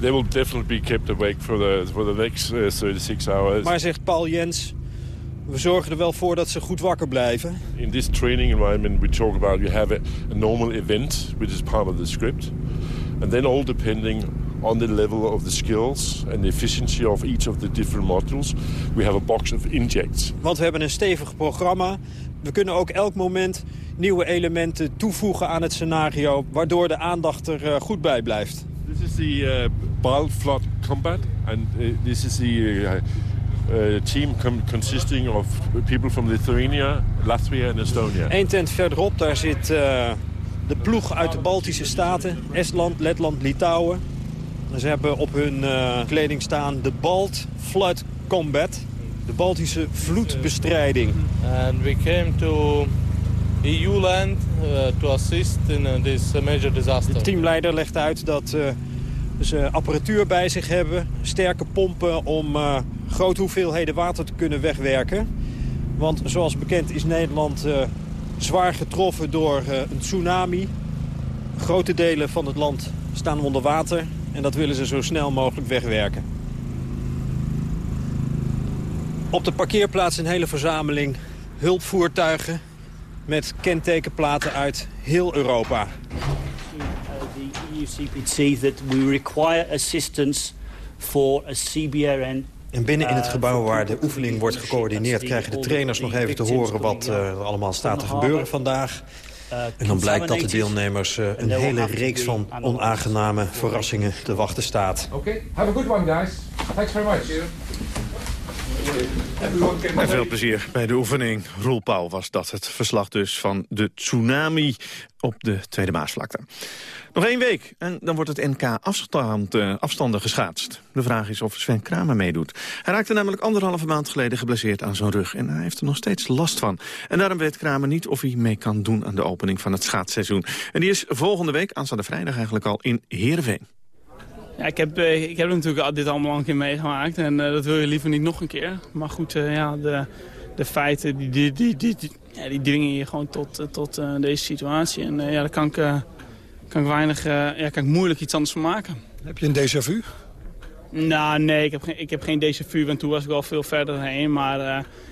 They will definitely be kept awake for the, for the next uh, 36 hours. Maar zegt Paul Jens, we zorgen er wel voor dat ze goed wakker blijven. In this training environment we talk about you have a, a normal event, which is part of the script. And then all depending on the level of the skills and the efficiency of each of the different modules, we have a box of injects. Want we hebben een stevig programma. We kunnen ook elk moment nieuwe elementen toevoegen aan het scenario... waardoor de aandacht er uh, goed bij blijft. This is the uh, BAL Flood Combat. And uh, this is the uh, uh, team consisting of people from Lithuania, Latvia and Estonia. Eén tent verderop, daar zit uh, de ploeg uit de Baltische Staten. Estland, Letland, Litouwen. Ze hebben op hun uh, kleding staan de Balt Flood Combat. De Baltische vloedbestrijding. And we came to EU land uh, to assist in uh, this major disaster. De teamleider legt uit dat uh, ze apparatuur bij zich hebben, sterke pompen om uh, grote hoeveelheden water te kunnen wegwerken. Want zoals bekend is Nederland uh, zwaar getroffen door uh, een tsunami. Grote delen van het land staan onder water en dat willen ze zo snel mogelijk wegwerken. Op de parkeerplaats een hele verzameling hulpvoertuigen met kentekenplaten uit heel Europa. CPT that we require assistance for a CBRN en binnen in het gebouw waar de oefening wordt gecoördineerd... krijgen de trainers nog even te horen wat uh, er allemaal staat te gebeuren vandaag. En dan blijkt dat de deelnemers uh, een hele reeks van onaangename verrassingen te wachten staat. Oké, have a good one guys. Thanks very much. En veel plezier bij de oefening. Roel was dat het verslag dus van de tsunami op de Tweede Maasvlakte. Nog één week en dan wordt het NK afstand, uh, afstanden geschaatst. De vraag is of Sven Kramer meedoet. Hij raakte namelijk anderhalve maand geleden geblesseerd aan zijn rug... en hij heeft er nog steeds last van. En daarom weet Kramer niet of hij mee kan doen aan de opening van het schaatsseizoen. En die is volgende week, aanstaande vrijdag eigenlijk al, in Heerenveen. Ja, ik heb, ik heb natuurlijk dit allemaal al een keer meegemaakt en uh, dat wil je liever niet nog een keer. Maar goed, uh, ja, de, de feiten die, die, die, die, die, ja, die dwingen je gewoon tot, tot uh, deze situatie. En ja, daar kan ik, kan ik weinig, ja, kan ik moeilijk iets anders van maken. Heb je een déjà vu? Nou, nee, ik heb geen, ik heb geen déjà vu, want toen was ik wel veel verder heen. Maar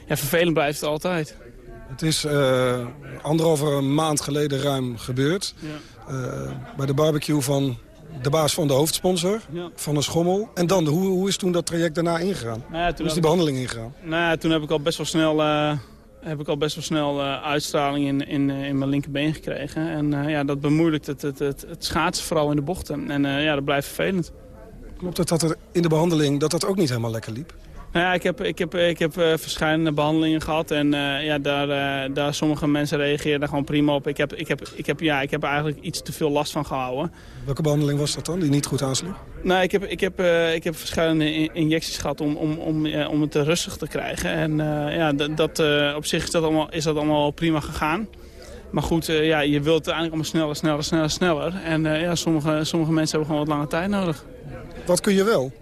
ja, vervelend blijft het altijd. Het is anderhalve maand geleden ruim gebeurd. Ja. bij de barbecue van de baas van de hoofdsponsor, ja. van een schommel. En dan, hoe, hoe is toen dat traject daarna ingegaan? Nou ja, hoe is die behandeling ingegaan? Nou ja, toen heb ik al best wel snel, uh, heb ik al best wel snel uh, uitstraling in, in, uh, in mijn linkerbeen gekregen. En ja, dat bemoeilijkt het, het, het, het, schaatsen, vooral in de bochten. En ja, dat blijft vervelend. Klopt het dat er in de behandeling dat dat ook niet helemaal lekker liep? Nou ja, ik heb, ik heb, ik heb uh, verschillende behandelingen gehad en uh, ja, daar, uh, daar sommige mensen reageerden gewoon prima op. Ik heb, ik, heb, ik, heb, ja, ik heb eigenlijk iets te veel last van gehouden. Welke behandeling was dat dan, die niet goed aansloeg? Nou, ik heb, ik heb, ik heb verschillende injecties gehad om, om, om, om het rustig te krijgen. En ja, dat, op zich is dat, allemaal, is dat allemaal prima gegaan. Maar goed, ja, je wilt uiteindelijk allemaal sneller, sneller, sneller, sneller. En ja, sommige, sommige mensen hebben gewoon wat lange tijd nodig. Wat kun je wel?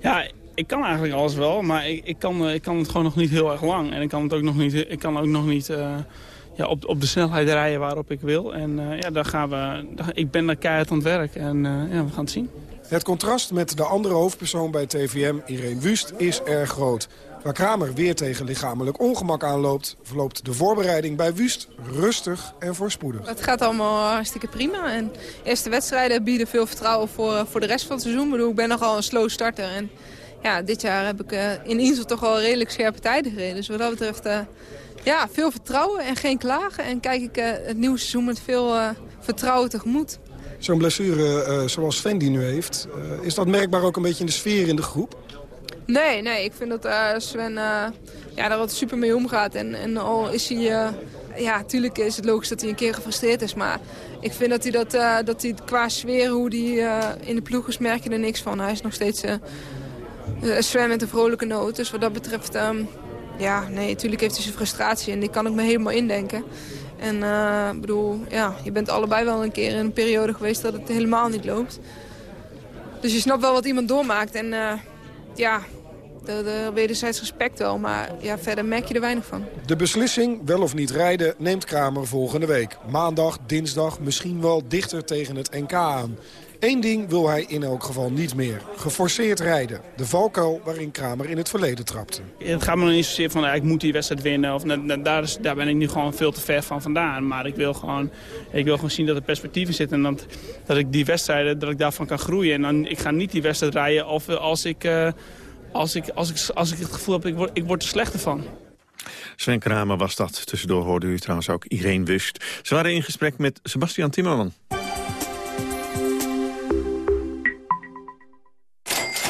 Ja, ik kan eigenlijk alles wel, maar ik, ik, kan, ik kan het gewoon nog niet heel erg lang. En ik kan het ook nog niet, ik kan ook nog niet uh, ja, op, op de snelheid rijden waarop ik wil. En uh, ja, daar gaan we, daar, ik ben daar keihard aan het werk en uh, ja, we gaan het zien. Het contrast met de andere hoofdpersoon bij TVM, Irene Wust, is erg groot. Waar Kramer weer tegen lichamelijk ongemak aanloopt... verloopt de voorbereiding bij Wust rustig en voorspoedig. Het gaat allemaal hartstikke prima. En eerste wedstrijden bieden veel vertrouwen voor, voor de rest van het seizoen. Ik, bedoel, ik ben nogal een slow starter en ja, dit jaar heb ik uh, in Insel toch wel redelijk scherpe tijden gereden. Dus wat dat betreft, uh, ja, veel vertrouwen en geen klagen. En kijk ik uh, het nieuwe seizoen met veel vertrouwen tegemoet. Zo'n blessure zoals Sven die nu heeft, is dat merkbaar ook een beetje in de sfeer in de groep? Nee, nee, ik vind dat Sven ja, daar wat super mee omgaat. En, en al is hij... ja, natuurlijk is het logisch dat hij een keer gefrustreerd is. Maar ik vind dat hij, dat, dat hij qua sfeer, hoe hij in de ploeg is, merk je er niks van. Hij is nog steeds Sven met een vrolijke noot. Dus wat dat betreft, um, ja, nee, natuurlijk heeft hij zijn frustratie. En die kan ik me helemaal indenken. En uh, bedoel, ja, je bent allebei wel een keer in een periode geweest dat het helemaal niet loopt. Dus je snapt wel wat iemand doormaakt. En uh, ja, de wederzijds respect wel. Maar ja, verder merk je er weinig van. De beslissing, wel of niet rijden, neemt Kramer volgende week. Maandag, dinsdag, misschien wel dichter tegen het NK aan. Eén ding wil hij in elk geval niet meer. Geforceerd rijden. De valkuil waarin Kramer in het verleden trapte. Het gaat me nog niet zozeer van, ik moet die wedstrijd winnen. Of, daar, is, daar ben ik nu gewoon veel te ver van vandaan. Maar ik wil gewoon, ik wil gewoon zien dat er perspectieven zitten. En dat, dat ik die wedstrijden, dat ik daarvan kan groeien. En dan, ik ga niet die wedstrijd rijden of, als, ik, uh, als, ik, als, ik, als ik het gevoel heb, ik word, ik word er slechter van. Sven Kramer was dat. Tussendoor hoorde u trouwens ook Irene Wust. Ze waren in gesprek met Sebastian Timmerman.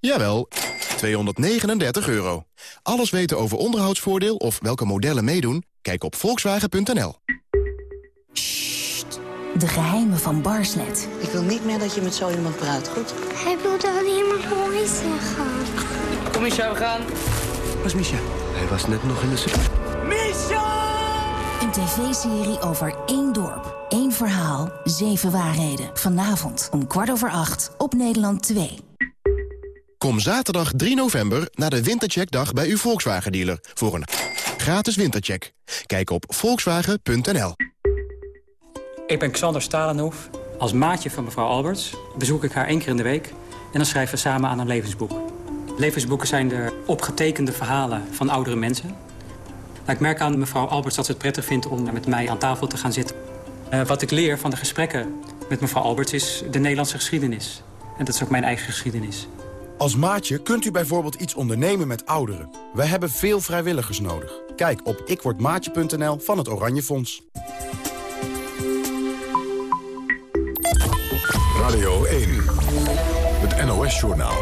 jawel, 239 euro. Alles weten over onderhoudsvoordeel of welke modellen meedoen? Kijk op volkswagen.nl. De geheimen van Barslet. Ik wil niet meer dat je met zo iemand praat, goed? Hij wilde alleen maar mooi zeggen. Kom Misha, we gaan. Waar is Misha? Hij was net nog in de... Misha! Een tv-serie over één dorp, één verhaal, zeven waarheden. Vanavond om kwart over acht op Nederland 2. Kom zaterdag 3 november naar de Wintercheckdag bij uw Volkswagen-dealer... voor een gratis wintercheck. Kijk op volkswagen.nl. Ik ben Xander Stalenhoef. Als maatje van mevrouw Alberts bezoek ik haar één keer in de week... en dan schrijven we samen aan een levensboek. Levensboeken zijn de opgetekende verhalen van oudere mensen. Ik merk aan mevrouw Alberts dat ze het prettig vindt om met mij aan tafel te gaan zitten. Uh, wat ik leer van de gesprekken met mevrouw Alberts is de Nederlandse geschiedenis. En dat is ook mijn eigen geschiedenis. Als maatje kunt u bijvoorbeeld iets ondernemen met ouderen. We hebben veel vrijwilligers nodig. Kijk op ikwordmaatje.nl van het Oranje Fonds. Radio 1, het NOS-journaal.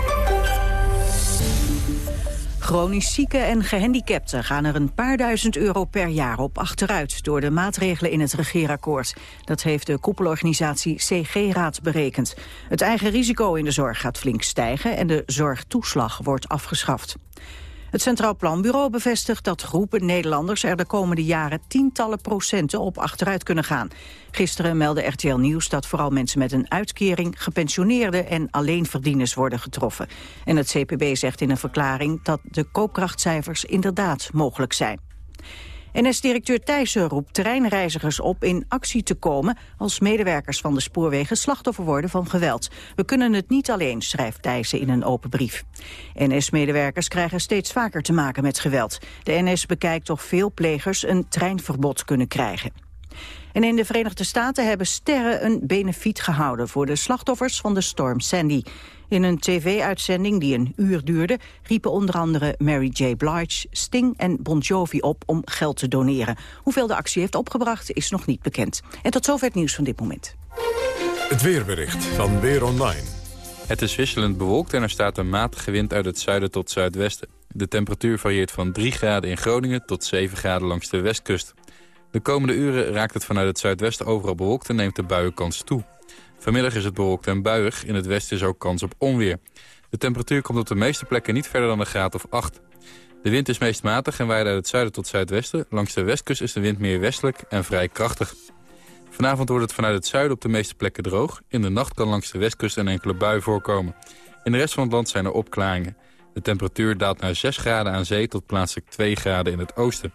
Chronisch zieken en gehandicapten gaan er een paar duizend euro per jaar op achteruit door de maatregelen in het regeerakkoord. Dat heeft de koepelorganisatie CG-raad berekend. Het eigen risico in de zorg gaat flink stijgen en de zorgtoeslag wordt afgeschaft. Het Centraal Planbureau bevestigt dat groepen Nederlanders er de komende jaren tientallen procenten op achteruit kunnen gaan. Gisteren meldde RTL Nieuws dat vooral mensen met een uitkering, gepensioneerden en alleenverdieners worden getroffen. En het CPB zegt in een verklaring dat de koopkrachtcijfers inderdaad mogelijk zijn. NS-directeur Thijssen roept terreinreizigers op in actie te komen... als medewerkers van de spoorwegen slachtoffer worden van geweld. We kunnen het niet alleen, schrijft Thijssen in een open brief. NS-medewerkers krijgen steeds vaker te maken met geweld. De NS bekijkt of veel plegers een treinverbod kunnen krijgen. En in de Verenigde Staten hebben sterren een benefiet gehouden... voor de slachtoffers van de storm Sandy. In een tv-uitzending die een uur duurde... riepen onder andere Mary J. Blige, Sting en Bon Jovi op om geld te doneren. Hoeveel de actie heeft opgebracht is nog niet bekend. En tot zover het nieuws van dit moment. Het weerbericht van Weer Online. Het is wisselend bewolkt en er staat een matige wind uit het zuiden tot zuidwesten. De temperatuur varieert van 3 graden in Groningen tot 7 graden langs de westkust. De komende uren raakt het vanuit het zuidwesten overal bewolkt en neemt de buienkans toe. Vanmiddag is het bewolkt en buiig. In het westen is ook kans op onweer. De temperatuur komt op de meeste plekken niet verder dan een graad of 8. De wind is meest matig en waait uit het zuiden tot zuidwesten. Langs de westkust is de wind meer westelijk en vrij krachtig. Vanavond wordt het vanuit het zuiden op de meeste plekken droog. In de nacht kan langs de westkust een enkele bui voorkomen. In de rest van het land zijn er opklaringen. De temperatuur daalt naar 6 graden aan zee tot plaatselijk 2 graden in het oosten.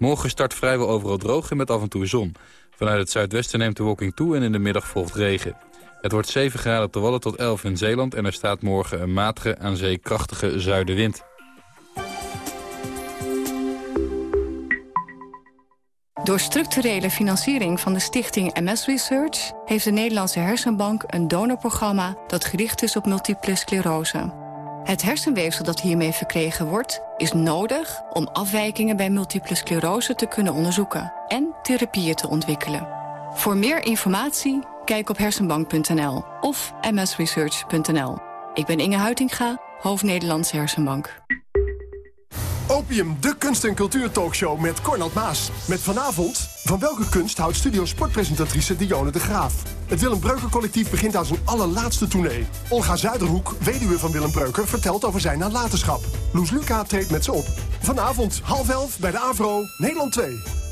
Morgen start vrijwel overal droog en met af en toe zon. Vanuit het zuidwesten neemt de wolking toe en in de middag volgt regen. Het wordt 7 graden op de Wallen tot 11 in Zeeland... en er staat morgen een matige, aan zee krachtige zuidenwind. Door structurele financiering van de stichting MS Research... heeft de Nederlandse Hersenbank een donorprogramma... dat gericht is op multiple sclerose. Het hersenweefsel dat hiermee verkregen wordt, is nodig om afwijkingen bij multiple sclerose te kunnen onderzoeken en therapieën te ontwikkelen. Voor meer informatie kijk op hersenbank.nl of msresearch.nl. Ik ben Inge Huitinga, hoofd Nederlandse Hersenbank. Opium, de kunst- en cultuur-talkshow met Cornald Maas. Met vanavond, van welke kunst houdt studio sportpresentatrice Dionne de Graaf? Het Willem Breuker collectief begint aan zijn allerlaatste tournee. Olga Zuiderhoek, weduwe van Willem Breuker, vertelt over zijn nalatenschap. Loes Luca treedt met ze op. Vanavond, half elf, bij de AVRO, Nederland 2.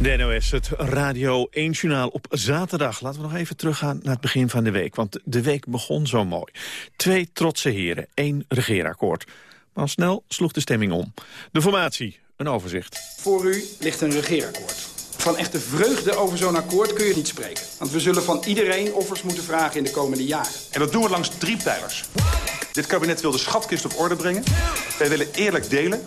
De NOS, het Radio 1-journaal op zaterdag. Laten we nog even teruggaan naar het begin van de week. Want de week begon zo mooi. Twee trotse heren, één regeerakkoord. Maar al snel sloeg de stemming om. De formatie, een overzicht. Voor u ligt een regeerakkoord. Van echte vreugde over zo'n akkoord kun je niet spreken. Want we zullen van iedereen offers moeten vragen in de komende jaren. En dat doen we langs drie pijlers. Dit kabinet wil de schatkist op orde brengen. Wij willen eerlijk delen.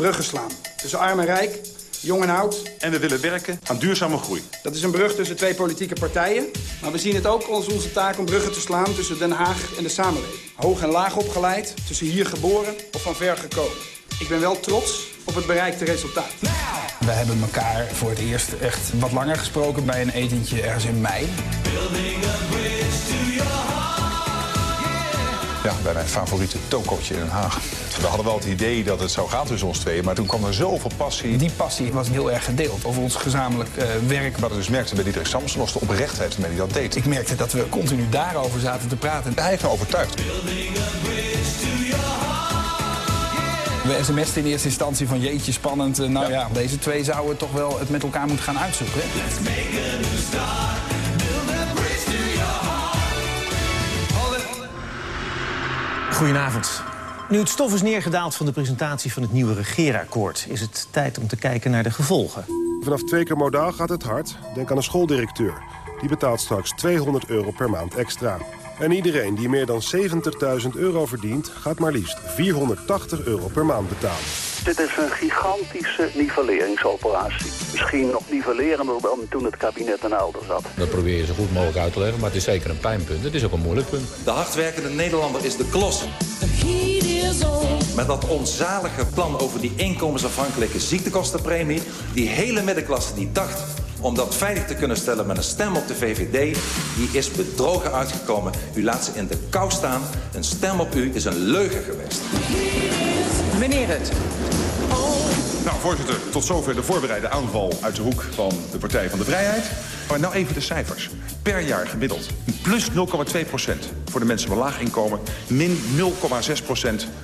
Bruggen slaan. Tussen arm en rijk, jong en oud. En we willen werken aan duurzame groei. Dat is een brug tussen twee politieke partijen. Maar we zien het ook als onze taak om bruggen te slaan tussen Den Haag en de samenleving. Hoog en laag opgeleid, tussen hier geboren of van ver gekomen. Ik ben wel trots op het bereikte resultaat. We hebben elkaar voor het eerst echt wat langer gesproken bij een etentje ergens in mei. Ja, bij mijn favoriete tokootje in Den Haag. We hadden wel het idee dat het zou gaan tussen ons tweeën, maar toen kwam er zoveel passie. Die passie was heel erg gedeeld over ons gezamenlijk uh, werk. Wat ik dus merkte bij Diederik Samson was de oprechtheid waarmee hij dat deed. Ik merkte dat we continu daarover zaten te praten. Hij heeft me overtuigd. We sms'ten in eerste instantie van jeetje spannend. Uh, nou ja. ja. deze twee zouden toch wel het met elkaar moeten gaan uitzoeken. Goedenavond. Nu het stof is neergedaald van de presentatie van het nieuwe regeerakkoord... is het tijd om te kijken naar de gevolgen. Vanaf twee keer modaal gaat het hard. Denk aan een schooldirecteur. Die betaalt straks 200 euro per maand extra. En iedereen die meer dan 70.000 euro verdient... gaat maar liefst 480 euro per maand betalen. Dit is een gigantische nivelleringsoperatie. Misschien nog nivellerender dan toen het kabinet een ouder zat. Dat probeer je zo goed mogelijk uit te leggen, maar het is zeker een pijnpunt. Het is ook een moeilijk punt. De hardwerkende Nederlander is de klos. Met dat onzalige plan over die inkomensafhankelijke ziektekostenpremie... die hele middenklasse die dacht om dat veilig te kunnen stellen met een stem op de VVD... die is bedrogen uitgekomen. U laat ze in de kou staan. Een stem op u is een leugen geweest. Meneer het. Nou, voorzitter, tot zover de voorbereide aanval uit de hoek van de Partij van de Vrijheid. Maar nou even de cijfers. Per jaar gemiddeld plus 0,2% voor de mensen met laag inkomen... min 0,6%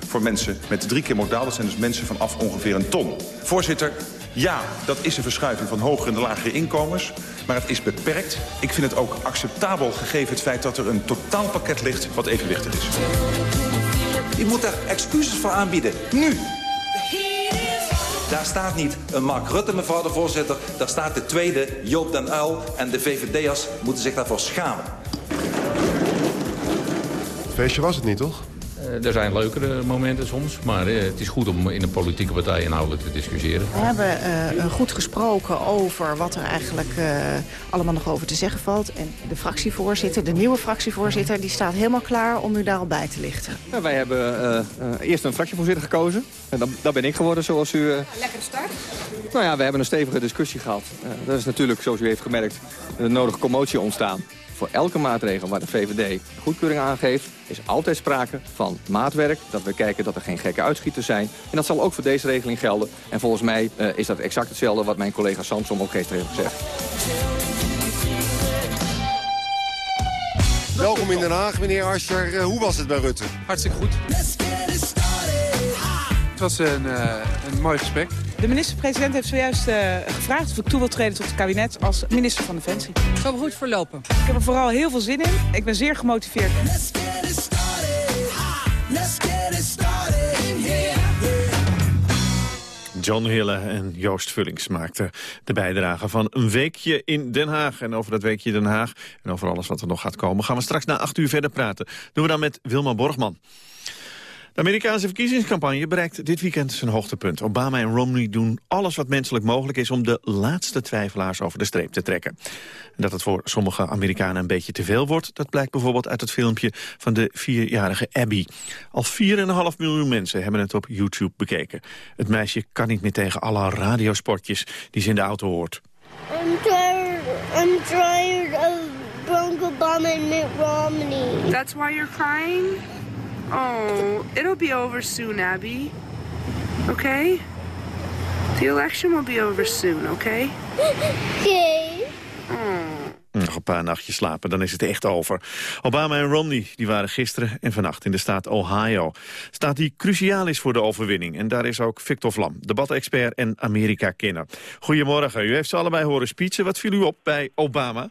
voor mensen met drie keer modaal. Dat zijn dus mensen vanaf ongeveer een ton. Voorzitter, ja, dat is een verschuiving van hogere en lagere inkomens. Maar het is beperkt. Ik vind het ook acceptabel gegeven het feit dat er een totaalpakket ligt wat evenwichtig is. U moet daar excuses voor aanbieden. Nu! Daar staat niet een Mark Rutte, mevrouw de voorzitter. Daar staat de tweede, Joop den Uil. En de VVD'ers moeten zich daarvoor schamen. Feestje was het niet, toch? Uh, er zijn leukere momenten soms, maar uh, het is goed om in een politieke partij inhoudelijk te discussiëren. We hebben uh, goed gesproken over wat er eigenlijk allemaal nog over te zeggen valt. En de fractievoorzitter, de nieuwe fractievoorzitter, die staat helemaal klaar om u daar al bij te lichten. Ja, wij hebben eerst een fractievoorzitter gekozen. En dat, dat ben ik geworden, zoals u... Lekker start. Nou ja, we hebben een stevige discussie gehad. dat is natuurlijk, zoals u heeft gemerkt, een nodige commotie ontstaan. Voor elke maatregel waar de VVD goedkeuring aangeeft... is altijd sprake van maatwerk. Dat we kijken dat er geen gekke uitschieters zijn. En dat zal ook voor deze regeling gelden. En volgens mij uh, is dat exact hetzelfde wat mijn collega Samson ook gisteren heeft gezegd. Welkom in Den Haag, meneer Ascher. Uh, hoe was het bij Rutte? Hartstikke goed. Het was een, uh, een mooi gesprek. De minister-president heeft zojuist uh, gevraagd of ik toe wil treden tot het kabinet als minister van Defensie. Zo goed verlopen. Ik heb er vooral heel veel zin in. Ik ben zeer gemotiveerd. John Hille en Joost Vullings maakten de bijdrage van een weekje in Den Haag. En over dat weekje in Den Haag en over alles wat er nog gaat komen... gaan we straks na acht uur verder praten. Doen we dan met Wilma Borgman. De Amerikaanse verkiezingscampagne bereikt dit weekend zijn hoogtepunt. Obama en Romney doen alles wat menselijk mogelijk is... om de laatste twijfelaars over de streep te trekken. En dat het voor sommige Amerikanen een beetje te veel wordt... dat blijkt bijvoorbeeld uit het filmpje van de vierjarige Abby. Al 4,5 miljoen mensen hebben het op YouTube bekeken. Het meisje kan niet meer tegen alle radiosportjes die ze in de auto hoort. I'm tired I'm tired of Barack Obama and Mitt Romney. That's why you're crying? Oh, it'll be over soon, Abby. Okay? The election will be over soon, okay? Okay. Nog een paar nachtjes slapen, dan is het echt over. Obama en Romney die waren gisteren en vannacht in de staat Ohio. Staat die cruciaal is voor de overwinning. En daar is ook Victor Vlam, debatexpert en Amerika-kenner. Goedemorgen, u heeft ze allebei horen speechen. Wat viel u op bij Obama?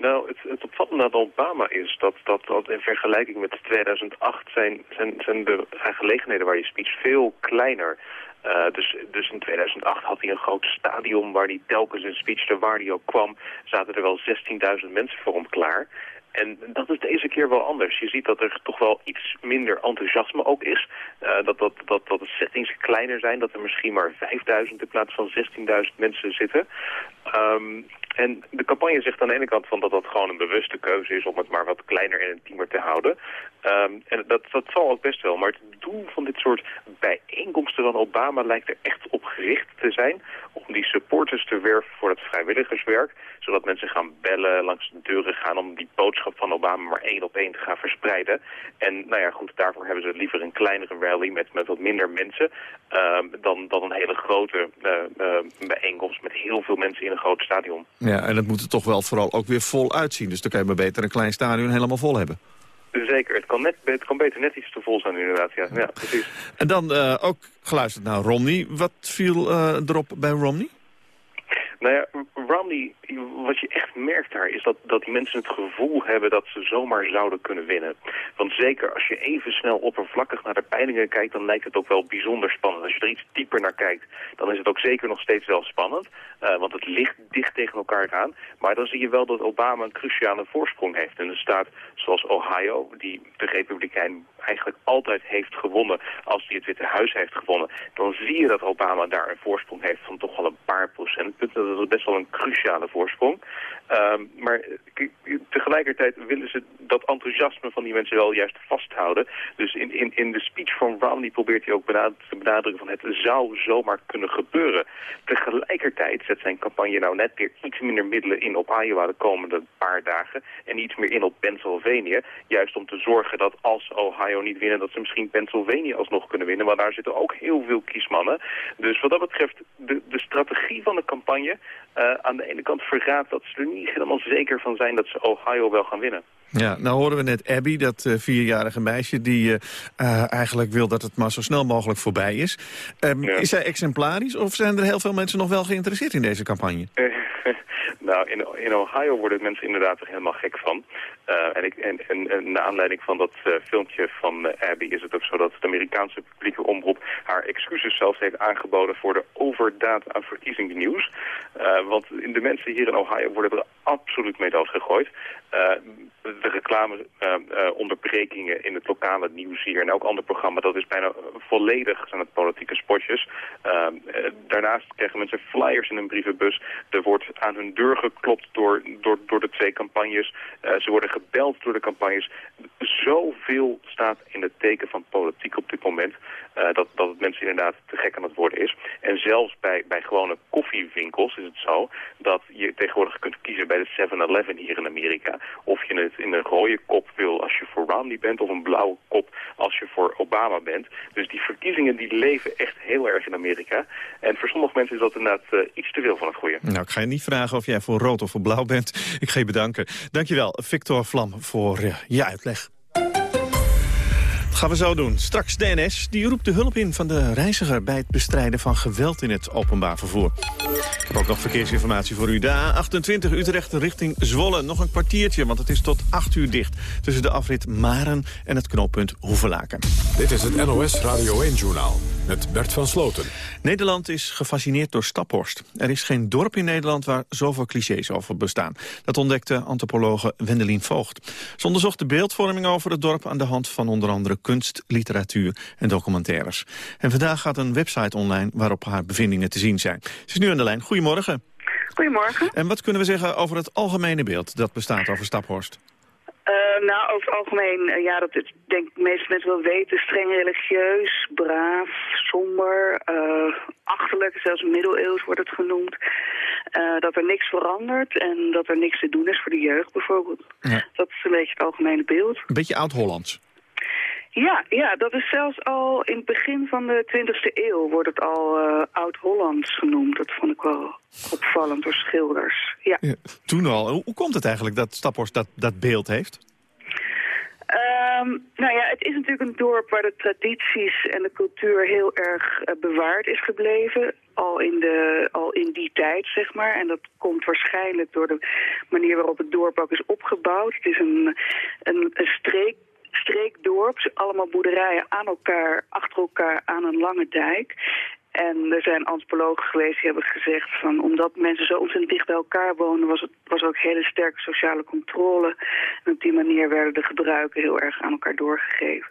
Nou, het, het opvallende aan Obama is dat, dat, dat in vergelijking met 2008 zijn, zijn, zijn de gelegenheden waar je speech veel kleiner. Uh, dus, dus in 2008 had hij een groot stadion waar hij telkens een speech, waar hij ook kwam, zaten er wel 16.000 mensen voor hem klaar. En dat is deze keer wel anders. Je ziet dat er toch wel iets minder enthousiasme ook is. Uh, dat, dat, dat, dat de settings kleiner zijn. Dat er misschien maar 5000 in plaats van 16.000 mensen zitten. Um, en de campagne zegt aan de ene kant van dat dat gewoon een bewuste keuze is om het maar wat kleiner en intiemer te houden. Um, en dat, dat zal ook best wel. Maar het doel van dit soort bijeenkomsten van Obama lijkt er echt op gericht te zijn om die supporters te werven voor het vrijwilligerswerk. Zodat mensen gaan bellen, langs de deuren gaan om die boodschap van Obama maar één op één te gaan verspreiden. En nou ja, goed, daarvoor hebben ze liever een kleinere rally met, met wat minder mensen um, dan, dan een hele grote uh, uh, bijeenkomst met heel veel mensen in een groot stadion. Ja, en het moet er toch wel vooral ook weer vol uitzien. Dus dan kan je maar beter een klein stadion helemaal vol hebben. Zeker, het kan, net, het kan beter net iets te vol zijn inderdaad, ja, ja precies. En dan uh, ook geluisterd naar Romney. Wat viel uh, erop bij Romney? Nou ja, Romney, wat je echt merkt daar is dat, dat die mensen het gevoel hebben dat ze zomaar zouden kunnen winnen. Want zeker als je even snel oppervlakkig naar de peilingen kijkt, dan lijkt het ook wel bijzonder spannend. Als je er iets dieper naar kijkt, dan is het ook zeker nog steeds wel spannend. Uh, want het ligt dicht tegen elkaar aan. Maar dan zie je wel dat Obama een cruciale voorsprong heeft. In een staat zoals Ohio, die de Republikein eigenlijk altijd heeft gewonnen als hij het Witte Huis heeft gewonnen. Dan zie je dat Obama daar een voorsprong heeft van toch wel een paar procentpunten. Dat is best wel een cruciale voorsprong. Um, maar tegelijkertijd willen ze dat enthousiasme van die mensen wel juist vasthouden. Dus in, in, in de speech van Romney probeert hij ook te benadrukken van het zou zomaar kunnen gebeuren. Tegelijkertijd zet zijn campagne nou net weer iets minder middelen in op Iowa de komende paar dagen. En iets meer in op Pennsylvania. Juist om te zorgen dat als Ohio niet winnen, dat ze misschien Pennsylvania alsnog kunnen winnen. Want daar zitten ook heel veel kiesmannen. Dus wat dat betreft, de, de strategie van de campagne uh, aan de ene kant verraadt dat ze er niet helemaal zeker van zijn dat ze Ohio wel gaan winnen. Ja, nou horen we net Abby, dat uh, vierjarige meisje... die uh, eigenlijk wil dat het maar zo snel mogelijk voorbij is. Um, ja. Is zij exemplarisch of zijn er heel veel mensen nog wel geïnteresseerd in deze campagne? nou, in, in Ohio worden mensen inderdaad er helemaal gek van. Uh, en, ik, en, en, naar aanleiding van dat uh, filmpje van uh, Abby is het ook zo dat de Amerikaanse publieke omroep haar excuses zelfs heeft aangeboden voor de overdaad aan verkiezingsnieuws. want de mensen hier in Ohio worden er absoluut mee doodgegooid. de reclameonderbrekingen in het lokale nieuws hier en ook ander programma, dat is bijna volledig zijn het politieke spotjes. daarnaast krijgen mensen flyers in een brievenbus. Er wordt aan hun deur geklopt door, door, door de twee campagnes. ze worden gebeld door de campagnes. Zoveel staat in het teken van politiek op dit moment... Uh, dat, dat het mensen inderdaad te gek aan het worden is. En zelfs bij, bij gewone koffiewinkels is het zo... dat je tegenwoordig kunt kiezen bij de 7-Eleven hier in Amerika... of je het in een rode kop wil als je voor Romney bent... of een blauwe kop als je voor Obama bent. Dus die verkiezingen die leven echt heel erg in Amerika. En voor sommige mensen is dat inderdaad uh, iets te veel van het goede. Nou, ik ga je niet vragen of jij voor rood of voor blauw bent. Ik ga je bedanken. Dankjewel, Victor Vlam, voor uh, je uitleg gaan we zo doen. Straks de NS, die roept de hulp in van de reiziger... bij het bestrijden van geweld in het openbaar vervoer. Ik heb ook nog verkeersinformatie voor u. De A28 Utrecht richting Zwolle. Nog een kwartiertje, want het is tot 8 uur dicht... tussen de afrit Maren en het knooppunt Hoevelaken. Dit is het NOS Radio 1-journaal met Bert van Sloten. Nederland is gefascineerd door Staphorst. Er is geen dorp in Nederland waar zoveel clichés over bestaan. Dat ontdekte antropologe Wendelin Voogd. Ze onderzocht de beeldvorming over het dorp... aan de hand van onder andere kunst, literatuur en documentaires. En vandaag gaat een website online waarop haar bevindingen te zien zijn. Ze is nu aan de lijn. Goedemorgen. Goedemorgen. En wat kunnen we zeggen over het algemene beeld dat bestaat over Staphorst? Uh, nou, over het algemeen, uh, ja, dat denk ik meeste mensen wel weten. Streng religieus, braaf, somber, uh, achterlijk, zelfs middeleeuws wordt het genoemd. dat er niks verandert en dat er niks te doen is voor de jeugd bijvoorbeeld. Ja. Dat is een beetje het algemene beeld. Een beetje oud-Hollands. Ja, ja, dat is zelfs al in het begin van de 20e eeuw wordt het al oud-Hollands genoemd. Dat vond ik wel opvallend door schilders. Ja. ja toen al. Hoe, hoe, komt het eigenlijk dat Staphorst dat, dat beeld heeft? Um, nou ja, het is natuurlijk een dorp waar de tradities en de cultuur heel erg uh, bewaard is gebleven. Al in, de, al in die tijd, zeg maar. En dat komt waarschijnlijk door de manier waarop het dorp ook is opgebouwd. Het is een, een, een streek streekdorp, allemaal boerderijen aan elkaar, achter elkaar aan een lange dijk. En er zijn antropologen geweest die hebben gezegd van omdat mensen zo ontzettend dicht bij elkaar wonen, was, het, was er ook hele sterke sociale controle. En op die manier werden de gebruiken heel erg aan elkaar doorgegeven.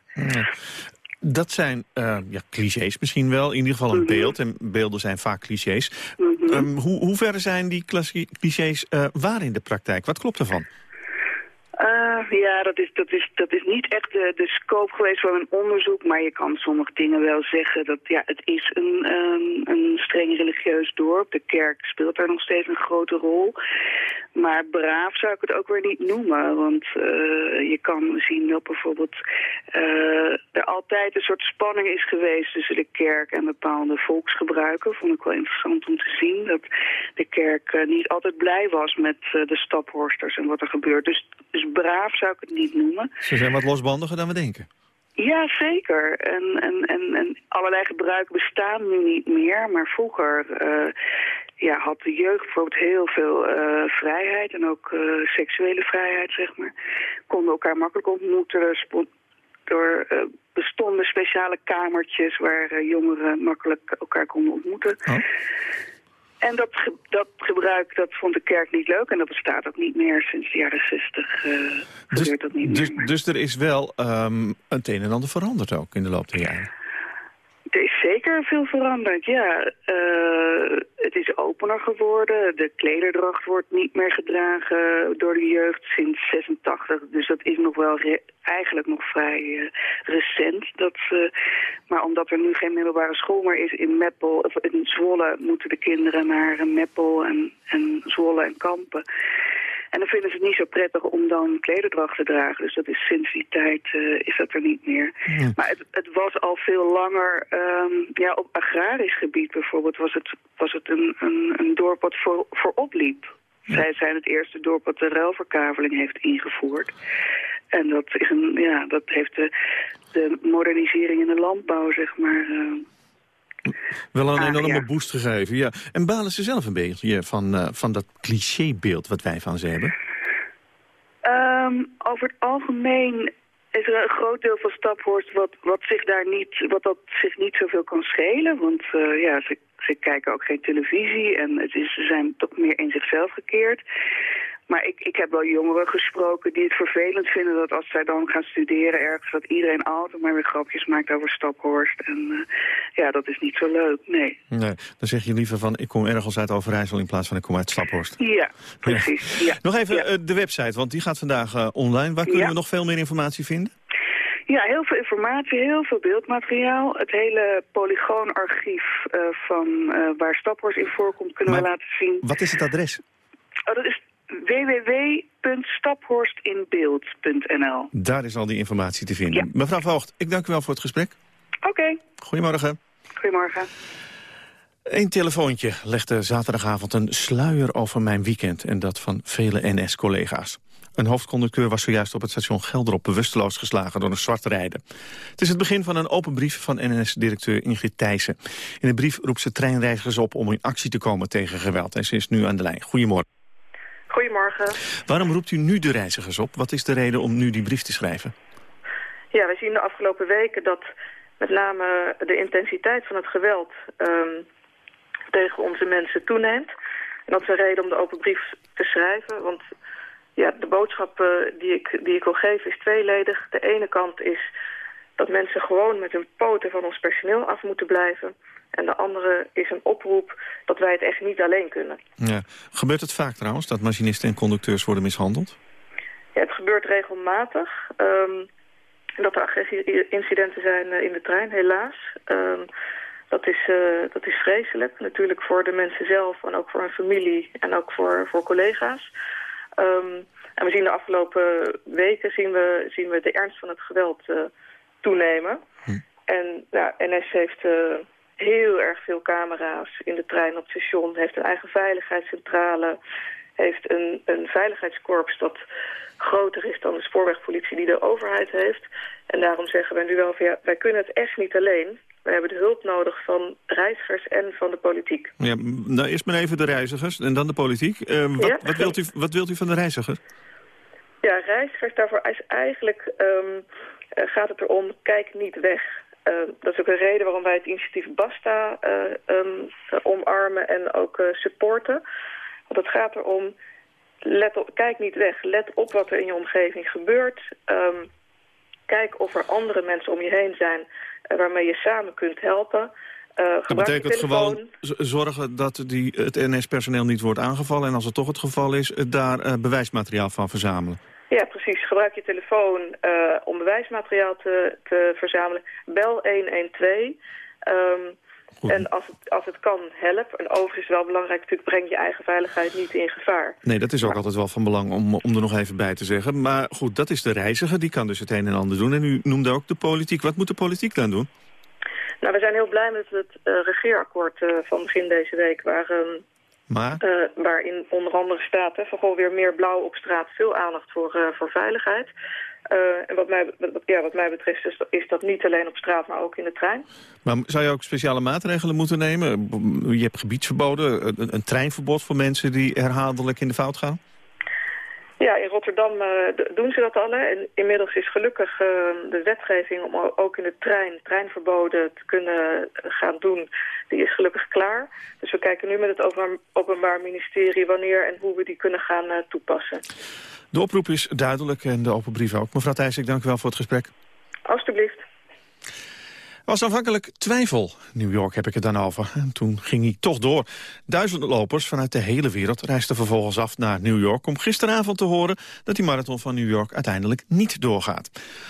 Dat zijn uh, ja, clichés misschien wel, in ieder geval een mhm. beeld. En beelden zijn vaak clichés. Mm um, hoe, hoe ver zijn die clichés uh, waar in de praktijk? Wat klopt ervan? Uh, ja, dat is, dat, is, dat is niet echt de, de scope geweest van een onderzoek, maar je kan sommige dingen wel zeggen. Dat, ja, het is een, een streng religieus dorp. De kerk speelt daar nog steeds een grote rol. Maar braaf zou ik het ook weer niet noemen, want uh, je kan zien dat bijvoorbeeld uh, er altijd een soort spanning is geweest tussen de kerk en bepaalde volksgebruiken. Vond ik wel interessant om te zien dat de kerk niet altijd blij was met de staphorsters en wat er gebeurt. Dus, dus braaf zou ik het niet noemen. Ze zijn wat losbandiger dan we denken. Ja, zeker. En, en, en, en allerlei gebruiken bestaan nu niet meer. Maar vroeger uh, ja, had de jeugd bijvoorbeeld heel veel uh, vrijheid. En ook uh, seksuele vrijheid, zeg maar. Konden elkaar makkelijk ontmoeten. Door bestonden speciale kamertjes waar jongeren makkelijk elkaar konden ontmoeten. Oh. En dat, dat gebruik dat vond de kerk niet leuk en dat bestaat ook niet meer. Sinds de jaren zestig uh, dus, dat niet dus, meer. Dus er is wel um, het een en ander veranderd ook in de loop der jaren? Er is zeker veel veranderd, ja. Uh, het is opener geworden. De klederdracht wordt niet meer gedragen door de jeugd sinds 86. Dus dat is nog wel eigenlijk nog vrij uh, recent. Dat, maar omdat er nu geen middelbare school meer is in Meppel, of in Zwolle, moeten de kinderen naar Meppel en, en Zwolle en Kampen. En dan vinden ze het niet zo prettig om dan klederdracht te dragen. Dus dat is sinds die tijd uh, is dat er niet meer. Maar het, het, was al veel langer, um, ja, op agrarisch gebied bijvoorbeeld, was het, was het een, een, een dorp wat voor, voor opliep. Zij zijn het eerste dorp wat de ruilverkaveling heeft ingevoerd. En dat, is een, ja, dat heeft de, de modernisering in de landbouw, zeg maar... Uh, wel een enorme boost gegeven, ja. En balen ze zelf een beetje van, uh, van dat clichébeeld wat wij van ze hebben? Um, over het algemeen is er een groot deel van Staphorst wat, wat zich daar niet, wat dat zich niet zoveel kan schelen. Want uh, ja, ze, ze kijken ook geen televisie en het is, ze zijn toch meer in zichzelf gekeerd. Maar ik, ik heb wel jongeren gesproken die het vervelend vinden dat als zij dan gaan studeren ergens... dat iedereen altijd maar weer grapjes maakt over Staphorst. En uh, ja, dat is niet zo leuk, nee. nee. Dan zeg je liever van ik kom ergens uit Overijssel in plaats van ik kom uit Staphorst. Ja, precies. Ja. Nog even uh, de website, want die gaat vandaag uh, online. Waar kunnen we nog veel meer informatie vinden? Ja, heel veel informatie, heel veel beeldmateriaal. Het hele polygoonarchief van waar Staphorst in voorkomt kunnen maar we laten zien. Wat is het adres? Oh, dat is www.staphorstinbeeld.nl. Daar is al die informatie te vinden. Mevrouw Voogd, ik dank u wel voor het gesprek. Oké. Goedemorgen. Goedemorgen. Een telefoontje legde zaterdagavond een sluier over mijn weekend... en dat van vele NS-collega's. Een hoofdconducteur was zojuist op het station Gelderop bewusteloos geslagen door een zwart rijden. Het is het begin van een open brief van NS-directeur Ingrid Thijssen. In de brief roept ze treinreizigers op om in actie te komen tegen geweld. En ze is nu aan de lijn. Goedemorgen. Goedemorgen. Waarom roept u nu de reizigers op? Wat is de reden om nu die brief te schrijven? Ja, we zien de afgelopen weken dat met name de intensiteit van het geweld um, tegen onze mensen toeneemt. En dat is een reden om de open brief te schrijven. Want ja, de boodschap uh, die, ik, die ik wil geven is tweeledig. De ene kant is dat mensen gewoon met hun poten van ons personeel af moeten blijven. En de andere is een oproep dat wij het echt niet alleen kunnen. Ja. Gebeurt het vaak trouwens dat machinisten en conducteurs worden mishandeld? Ja, het gebeurt regelmatig. Ehm, dat er agressieincidenten zijn in de trein, helaas. Ehm, dat, is, dat is vreselijk. Natuurlijk voor de mensen zelf en ook voor hun familie en ook voor, voor collega's. Ehm, en we zien de afgelopen weken zien we, zien we de ernst van het geweld toenemen. Hm. En ja, NS heeft heel erg veel camera's in de trein op het station. Heeft een eigen veiligheidscentrale. Heeft een, een veiligheidskorps dat groter is dan de spoorwegpolitie die de overheid heeft. En daarom zeggen wij nu wel van ja, wij kunnen het echt niet alleen. We hebben de hulp nodig van reizigers en van de politiek. Ja, nou eerst maar even de reizigers en dan de politiek. Uh, wat, wat, wilt u, wat wilt u van de reiziger? Ja, reizigers, daarvoor is eigenlijk um, gaat het erom, kijk niet weg. Uh, dat is ook een reden waarom wij het initiatief Basta uh, um, omarmen en ook uh, supporten. Want het gaat erom, let op, kijk niet weg, let op wat er in je omgeving gebeurt. Um, kijk of er andere mensen om je heen zijn waarmee je samen kunt helpen. dat betekent gewoon zorgen dat die, het NS-personeel niet wordt aangevallen... en als het toch het geval is, daar bewijsmateriaal van verzamelen. Ja, precies. Gebruik je telefoon uh, om bewijsmateriaal te, te verzamelen. Bel 112. Um, ehm, en als het, als het kan, help. En overigens is wel belangrijk, natuurlijk breng je eigen veiligheid niet in gevaar. Nee, dat is ook altijd wel van belang om, om er nog even bij te zeggen. Maar goed, dat is de reiziger, die kan dus het een en ander doen. En u noemde ook de politiek. Wat moet de politiek dan doen? Nou, we zijn heel blij met het uh, regeerakkoord uh, van begin deze week... waar um, maar? Uh, waarin onder andere staat, hè, van gewoon weer meer blauw op straat, veel aandacht voor, uh, voor veiligheid. Uh, en wat mij, wat, ja, wat mij betreft is, is, dat niet alleen op straat, maar ook in de trein. Maar zou je ook speciale maatregelen moeten nemen? Je hebt gebiedsverboden, een, een treinverbod voor mensen die herhaaldelijk in de fout gaan? Ja, in Rotterdam uh, doen ze dat al. En inmiddels is gelukkig uh, de wetgeving om ook in de trein treinverboden te kunnen gaan doen, die is gelukkig klaar. Dus we kijken nu met het Openbaar Ministerie wanneer en hoe we die kunnen gaan toepassen. De oproep is duidelijk en de open brief ook. Mevrouw Thijs, ik dank u wel voor het gesprek. Alsjeblieft was aanvankelijk twijfel. New York heb ik het dan over. En toen ging hij toch door. Duizenden lopers vanuit de hele wereld reisden vervolgens af naar New York... om gisteravond te horen dat die marathon van New York uiteindelijk niet doorgaat.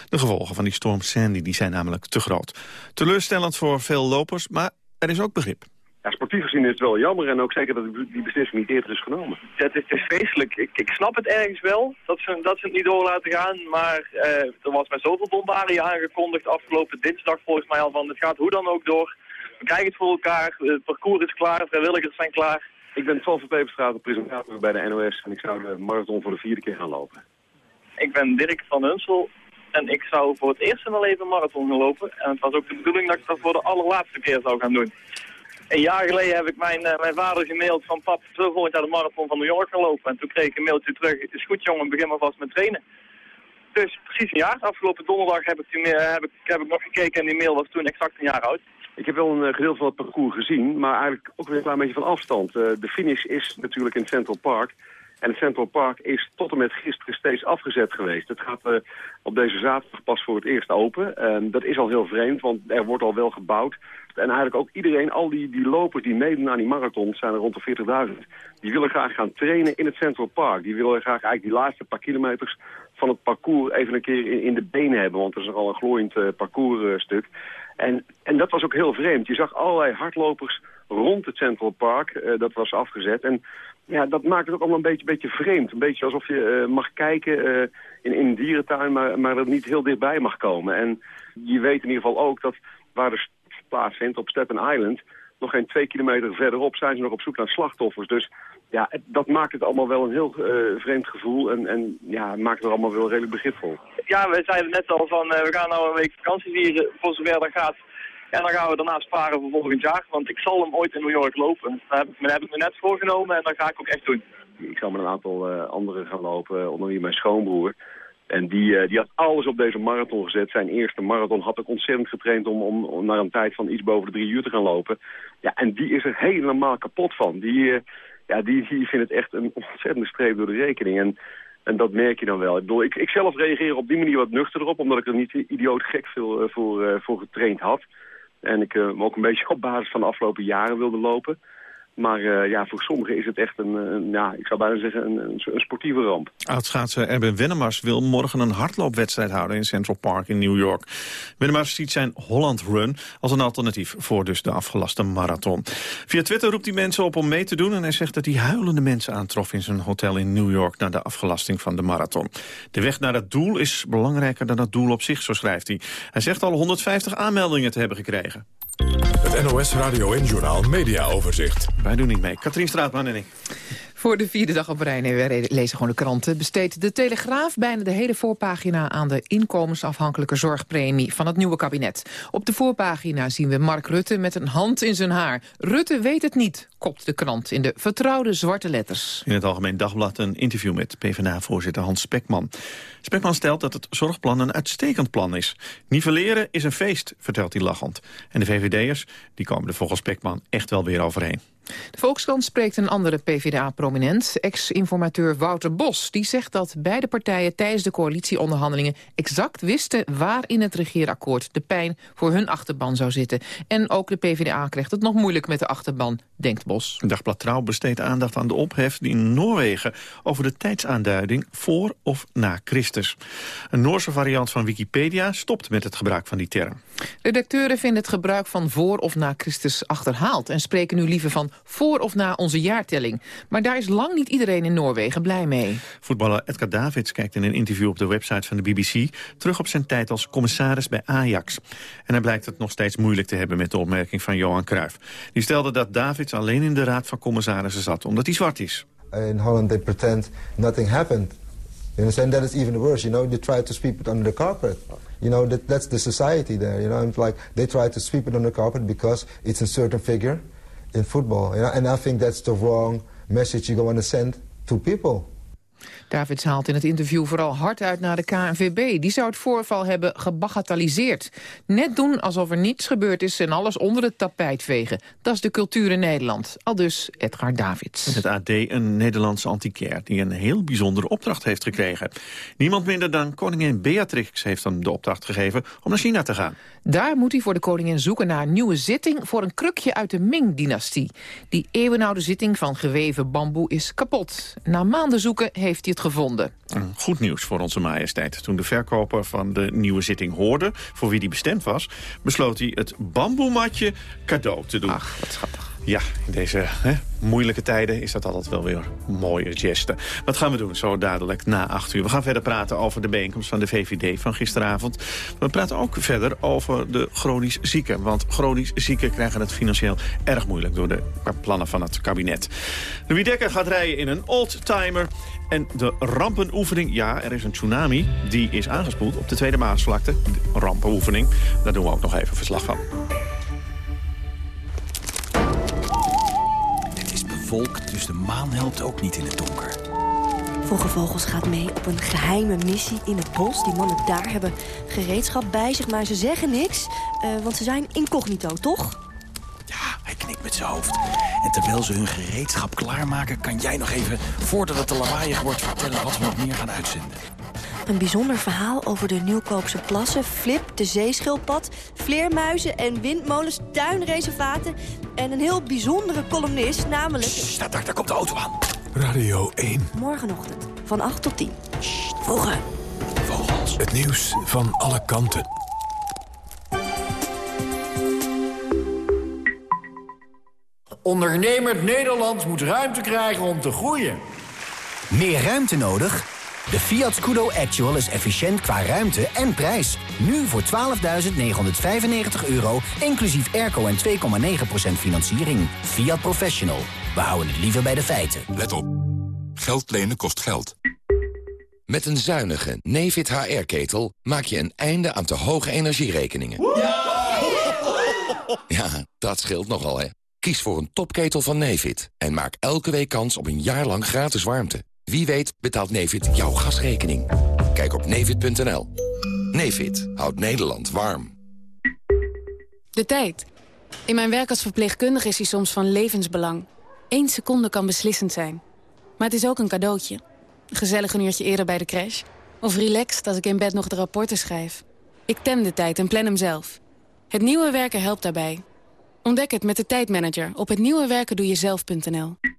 De gevolgen van die storm Sandy die zijn namelijk te groot. Teleurstellend voor veel lopers, maar er is ook begrip ja, sportief gezien is het wel jammer en ook zeker dat die beslissing niet eerder is genomen. Het is, het is feestelijk. Ik, ik snap het ergens wel dat ze, dat ze het niet door laten gaan. Maar uh, er was met zoveel bombarie aangekondigd afgelopen dinsdag volgens mij al van het gaat hoe dan ook door. We krijgen het voor elkaar, het parcours is klaar, vrijwilligers zijn klaar. Ik ben Twan van Peperstraat, presentator bij de NOS en ik zou de marathon voor de vierde keer gaan lopen. Ik ben Dirk van Hunsel en ik zou voor het eerst in mijn leven marathon gaan lopen. En het was ook de bedoeling dat ik dat voor de allerlaatste keer zou gaan doen. Een jaar geleden heb ik mijn, uh, mijn vader gemaild van pap, zo volgend jaar de marathon van New York gelopen. En toen kreeg ik een mailtje terug, het is goed jongen, begin maar vast met trainen. Dus precies een jaar. Afgelopen donderdag heb ik, die, heb, ik, heb ik nog gekeken en die mail was toen exact een jaar oud. Ik heb wel een uh, gedeelte van het parcours gezien, maar eigenlijk ook weer een klein beetje van afstand. Uh, de finish is natuurlijk in Central Park. En Central Park is tot en met gisteren steeds afgezet geweest. Het gaat uh, op deze zaterdag pas voor het eerst open. Dat is al heel vreemd, want er wordt al wel gebouwd. En eigenlijk ook iedereen, al die, die lopers die meedoen aan die marathon, zijn er rond de 40.000. Die willen graag gaan trainen in het Central Park. Die willen graag eigenlijk die laatste paar kilometers van het parcours even een keer in, de benen hebben. Want er is al een glooiend uh, parcourstuk. en, en dat was ook heel vreemd. Je zag allerlei hardlopers rond het Central Park. Dat was afgezet. En ja, dat maakt het ook allemaal een beetje, beetje vreemd. Een beetje alsof je uh, mag kijken uh, in, in een dierentuin, maar, maar er niet heel dichtbij mag komen. En je weet in ieder geval ook dat waar de plaatsvindt op Staten Island... nog geen twee kilometer verderop zijn ze nog op zoek naar slachtoffers. Dus ja, dat maakt het allemaal wel een heel uh, vreemd gevoel en, en ja, maakt het allemaal wel redelijk begripvol. Ja, we zeiden net al van we gaan nou een week vakantie vieren voor zover dat gaat. En dan gaan we daarna sparen voor volgend jaar, want ik zal hem ooit in New York lopen. Dat heb, ik me net voorgenomen en dat ga ik ook echt doen. Ik zal met een aantal uh, anderen gaan lopen, onder wie mijn schoonbroer. En die, uh, die had alles op deze marathon gezet. Zijn eerste marathon had ik ontzettend getraind om, om, om, naar een tijd van iets boven de drie uur te gaan lopen. Ja, en die is er helemaal kapot van. Die, ja, die, die vindt het echt een ontzettende streep door de rekening. En, en dat merk je dan wel. Ik, bedoel, ik, ik zelf reageer op die manier wat nuchter op, omdat ik er niet idioot gek veel voor, voor getraind had. En ik me ook een beetje op basis van de afgelopen jaren wilde lopen. Maar uh, ja, voor sommigen is het echt een, ja, ik zou bijna zeggen, een, sportieve ramp. Oudschaatser Erben Wennemars wil morgen een hardloopwedstrijd houden in Central Park in New York. Wennemars ziet zijn Holland Run als een alternatief voor dus de afgelaste marathon. Via Twitter roept hij mensen op om mee te doen en hij zegt dat hij huilende mensen aantrof in zijn hotel in New York na de afgelasting van de marathon. De weg naar het doel is belangrijker dan het doel op zich, zo schrijft hij. Hij zegt al 150 aanmeldingen te hebben gekregen. Het NOS Radio en Journal Media Overzicht. Wij doen niet mee. Katrien Straatman en ik. Voor de vierde dag op rij, nee, wij lezen gewoon de kranten... besteedt de Telegraaf bijna de hele voorpagina... aan de inkomensafhankelijke zorgpremie van het nieuwe kabinet. Op de voorpagina zien we Mark Rutte met een hand in zijn haar. Rutte weet het niet, kopt de krant in de vertrouwde zwarte letters. In het Algemeen Dagblad een interview met PvdA-voorzitter Hans Spekman. Spekman stelt dat het zorgplan een uitstekend plan is. Nivelleren is een feest, vertelt hij lachend. En de VVD'ers die komen er volgens Spekman echt wel weer overheen. De Volkskrant spreekt een andere PvdA-prominent, ex-informateur Wouter Bos. Die zegt dat beide partijen tijdens de coalitieonderhandelingen exact wisten waar in het regeerakkoord de pijn voor hun achterban zou zitten. En ook de PvdA krijgt het nog moeilijk met de achterban, denkt Bos. Dagblad Trouw besteedt aandacht aan de ophef in Noorwegen over de tijdsaanduiding voor of na Christus. Een Noorse variant van Wikipedia stopt met het gebruik van die term. Redacteuren vinden het gebruik van voor of na Christus achterhaald en spreken nu liever van voor of na onze jaartelling. Maar daar is lang niet iedereen in Noorwegen blij mee. Voetballer Edgar Davids kijkt in een interview op de website van de BBC... terug op zijn tijd als commissaris bij Ajax. En hij blijkt het nog steeds moeilijk te hebben met de opmerking van Johan Cruijff. Die stelde dat Davids alleen in de raad van commissarissen zat, omdat hij zwart is. In Holland they pretend nothing happened. You understand? That is even worse, you know. They try to sweep it under the carpet. You know, that, that's the society there, you know. It's like they try to sweep it under the carpet because it's a certain figure in football. And I think that's the wrong message you want to send to people. Davids haalt in het interview vooral hard uit naar de KNVB. Die zou het voorval hebben gebagatelliseerd. Net doen alsof er niets gebeurd is en alles onder het tapijt vegen. Dat is de cultuur in Nederland. Al dus Edgar Davids. Het AD een Nederlandse antiquair die een heel bijzondere opdracht heeft gekregen. Niemand minder dan koningin Beatrix heeft hem de opdracht gegeven om naar China te gaan. Daar moet hij voor de koningin zoeken naar een nieuwe zitting voor een krukje uit de Ming-dynastie. Die eeuwenoude zitting van geweven bamboe is kapot. Na maanden zoeken heeft hij het gevonden. Goed nieuws voor onze majesteit. Toen de verkoper van de nieuwe zitting hoorde voor wie die bestemd was... besloot hij het bamboematje cadeau te doen. Ach, wat schattig. Ja, in deze hè, moeilijke tijden is dat altijd wel weer mooie gesten. Wat gaan we doen zo dadelijk na acht uur? We gaan verder praten over de bijeenkomst van de VVD van gisteravond. We praten ook verder over de chronisch zieken. Want chronisch zieken krijgen het financieel erg moeilijk... door de plannen van het kabinet. Louis Dekker gaat rijden in een oldtimer. En de rampenoefening, ja, er is een tsunami, die is aangespoeld op de Tweede Maasvlakte. De rampenoefening, daar doen we ook nog even verslag van. Bewolkt, dus de maan helpt ook niet in het donker. Vroege Vogels gaat mee op een geheime missie in het bos. Die mannen daar hebben gereedschap bij zich, maar ze zeggen niks. Uh, want ze zijn incognito, toch? Ja, hij knikt met zijn hoofd. En terwijl ze hun gereedschap klaarmaken... kan jij nog even, voordat het te lawaaiig wordt... vertellen wat we nog meer gaan uitzenden. Een bijzonder verhaal over de Nieuwkoopse plassen... Flip, de zeeschildpad, vleermuizen en windmolens, tuinreservaten... en een heel bijzondere columnist, namelijk... Sst, daar, daar komt de auto aan. Radio 1. Morgenochtend, van 8 tot 10. Vroeger. Vogels. Het nieuws van alle kanten. Ondernemend Nederland moet ruimte krijgen om te groeien. Meer ruimte nodig? De Fiat Scudo Actual is efficiënt qua ruimte en prijs. Nu voor 12.995 euro, inclusief airco en 2,9% financiering. Fiat Professional. We houden het liever bij de feiten. Let op. Geld lenen kost geld. Met een zuinige Nefit HR-ketel maak je een einde aan te hoge energierekeningen. Ja, dat scheelt nogal, hè. Kies voor een topketel van Nefit en maak elke week kans op een jaar lang gratis warmte. Wie weet betaalt Nefit jouw gasrekening. Kijk op nefit.nl. Nefit houdt Nederland warm. De tijd. In mijn werk als verpleegkundige is die soms van levensbelang. Eén seconde kan beslissend zijn. Maar het is ook een cadeautje. Gezellig een uurtje eerder bij de crash. Of relaxed als ik in bed nog de rapporten schrijf. Ik tem de tijd en plan hem zelf. Het nieuwe werken helpt daarbij Ontdek het met de tijdmanager op het.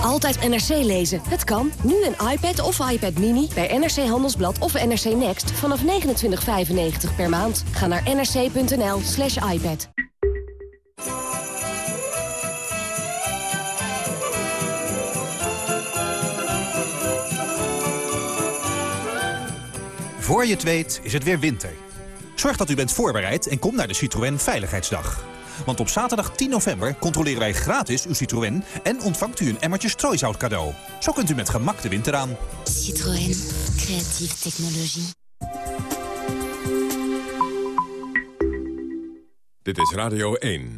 Altijd NRC lezen. Het kan. Nu een iPad of iPad Mini bij NRC Handelsblad of NRC Next vanaf 29,95 per maand. Ga naar nrc.nl slash iPad. Voor je het weet is het weer winter. Zorg dat u bent voorbereid en kom naar de Citroën Veiligheidsdag. Want op zaterdag 10 november controleren wij gratis uw Citroën... en ontvangt u een emmertje strooisout cadeau. Zo kunt u met gemak de winter aan. Citroën. Creatieve technologie. Dit is Radio 1.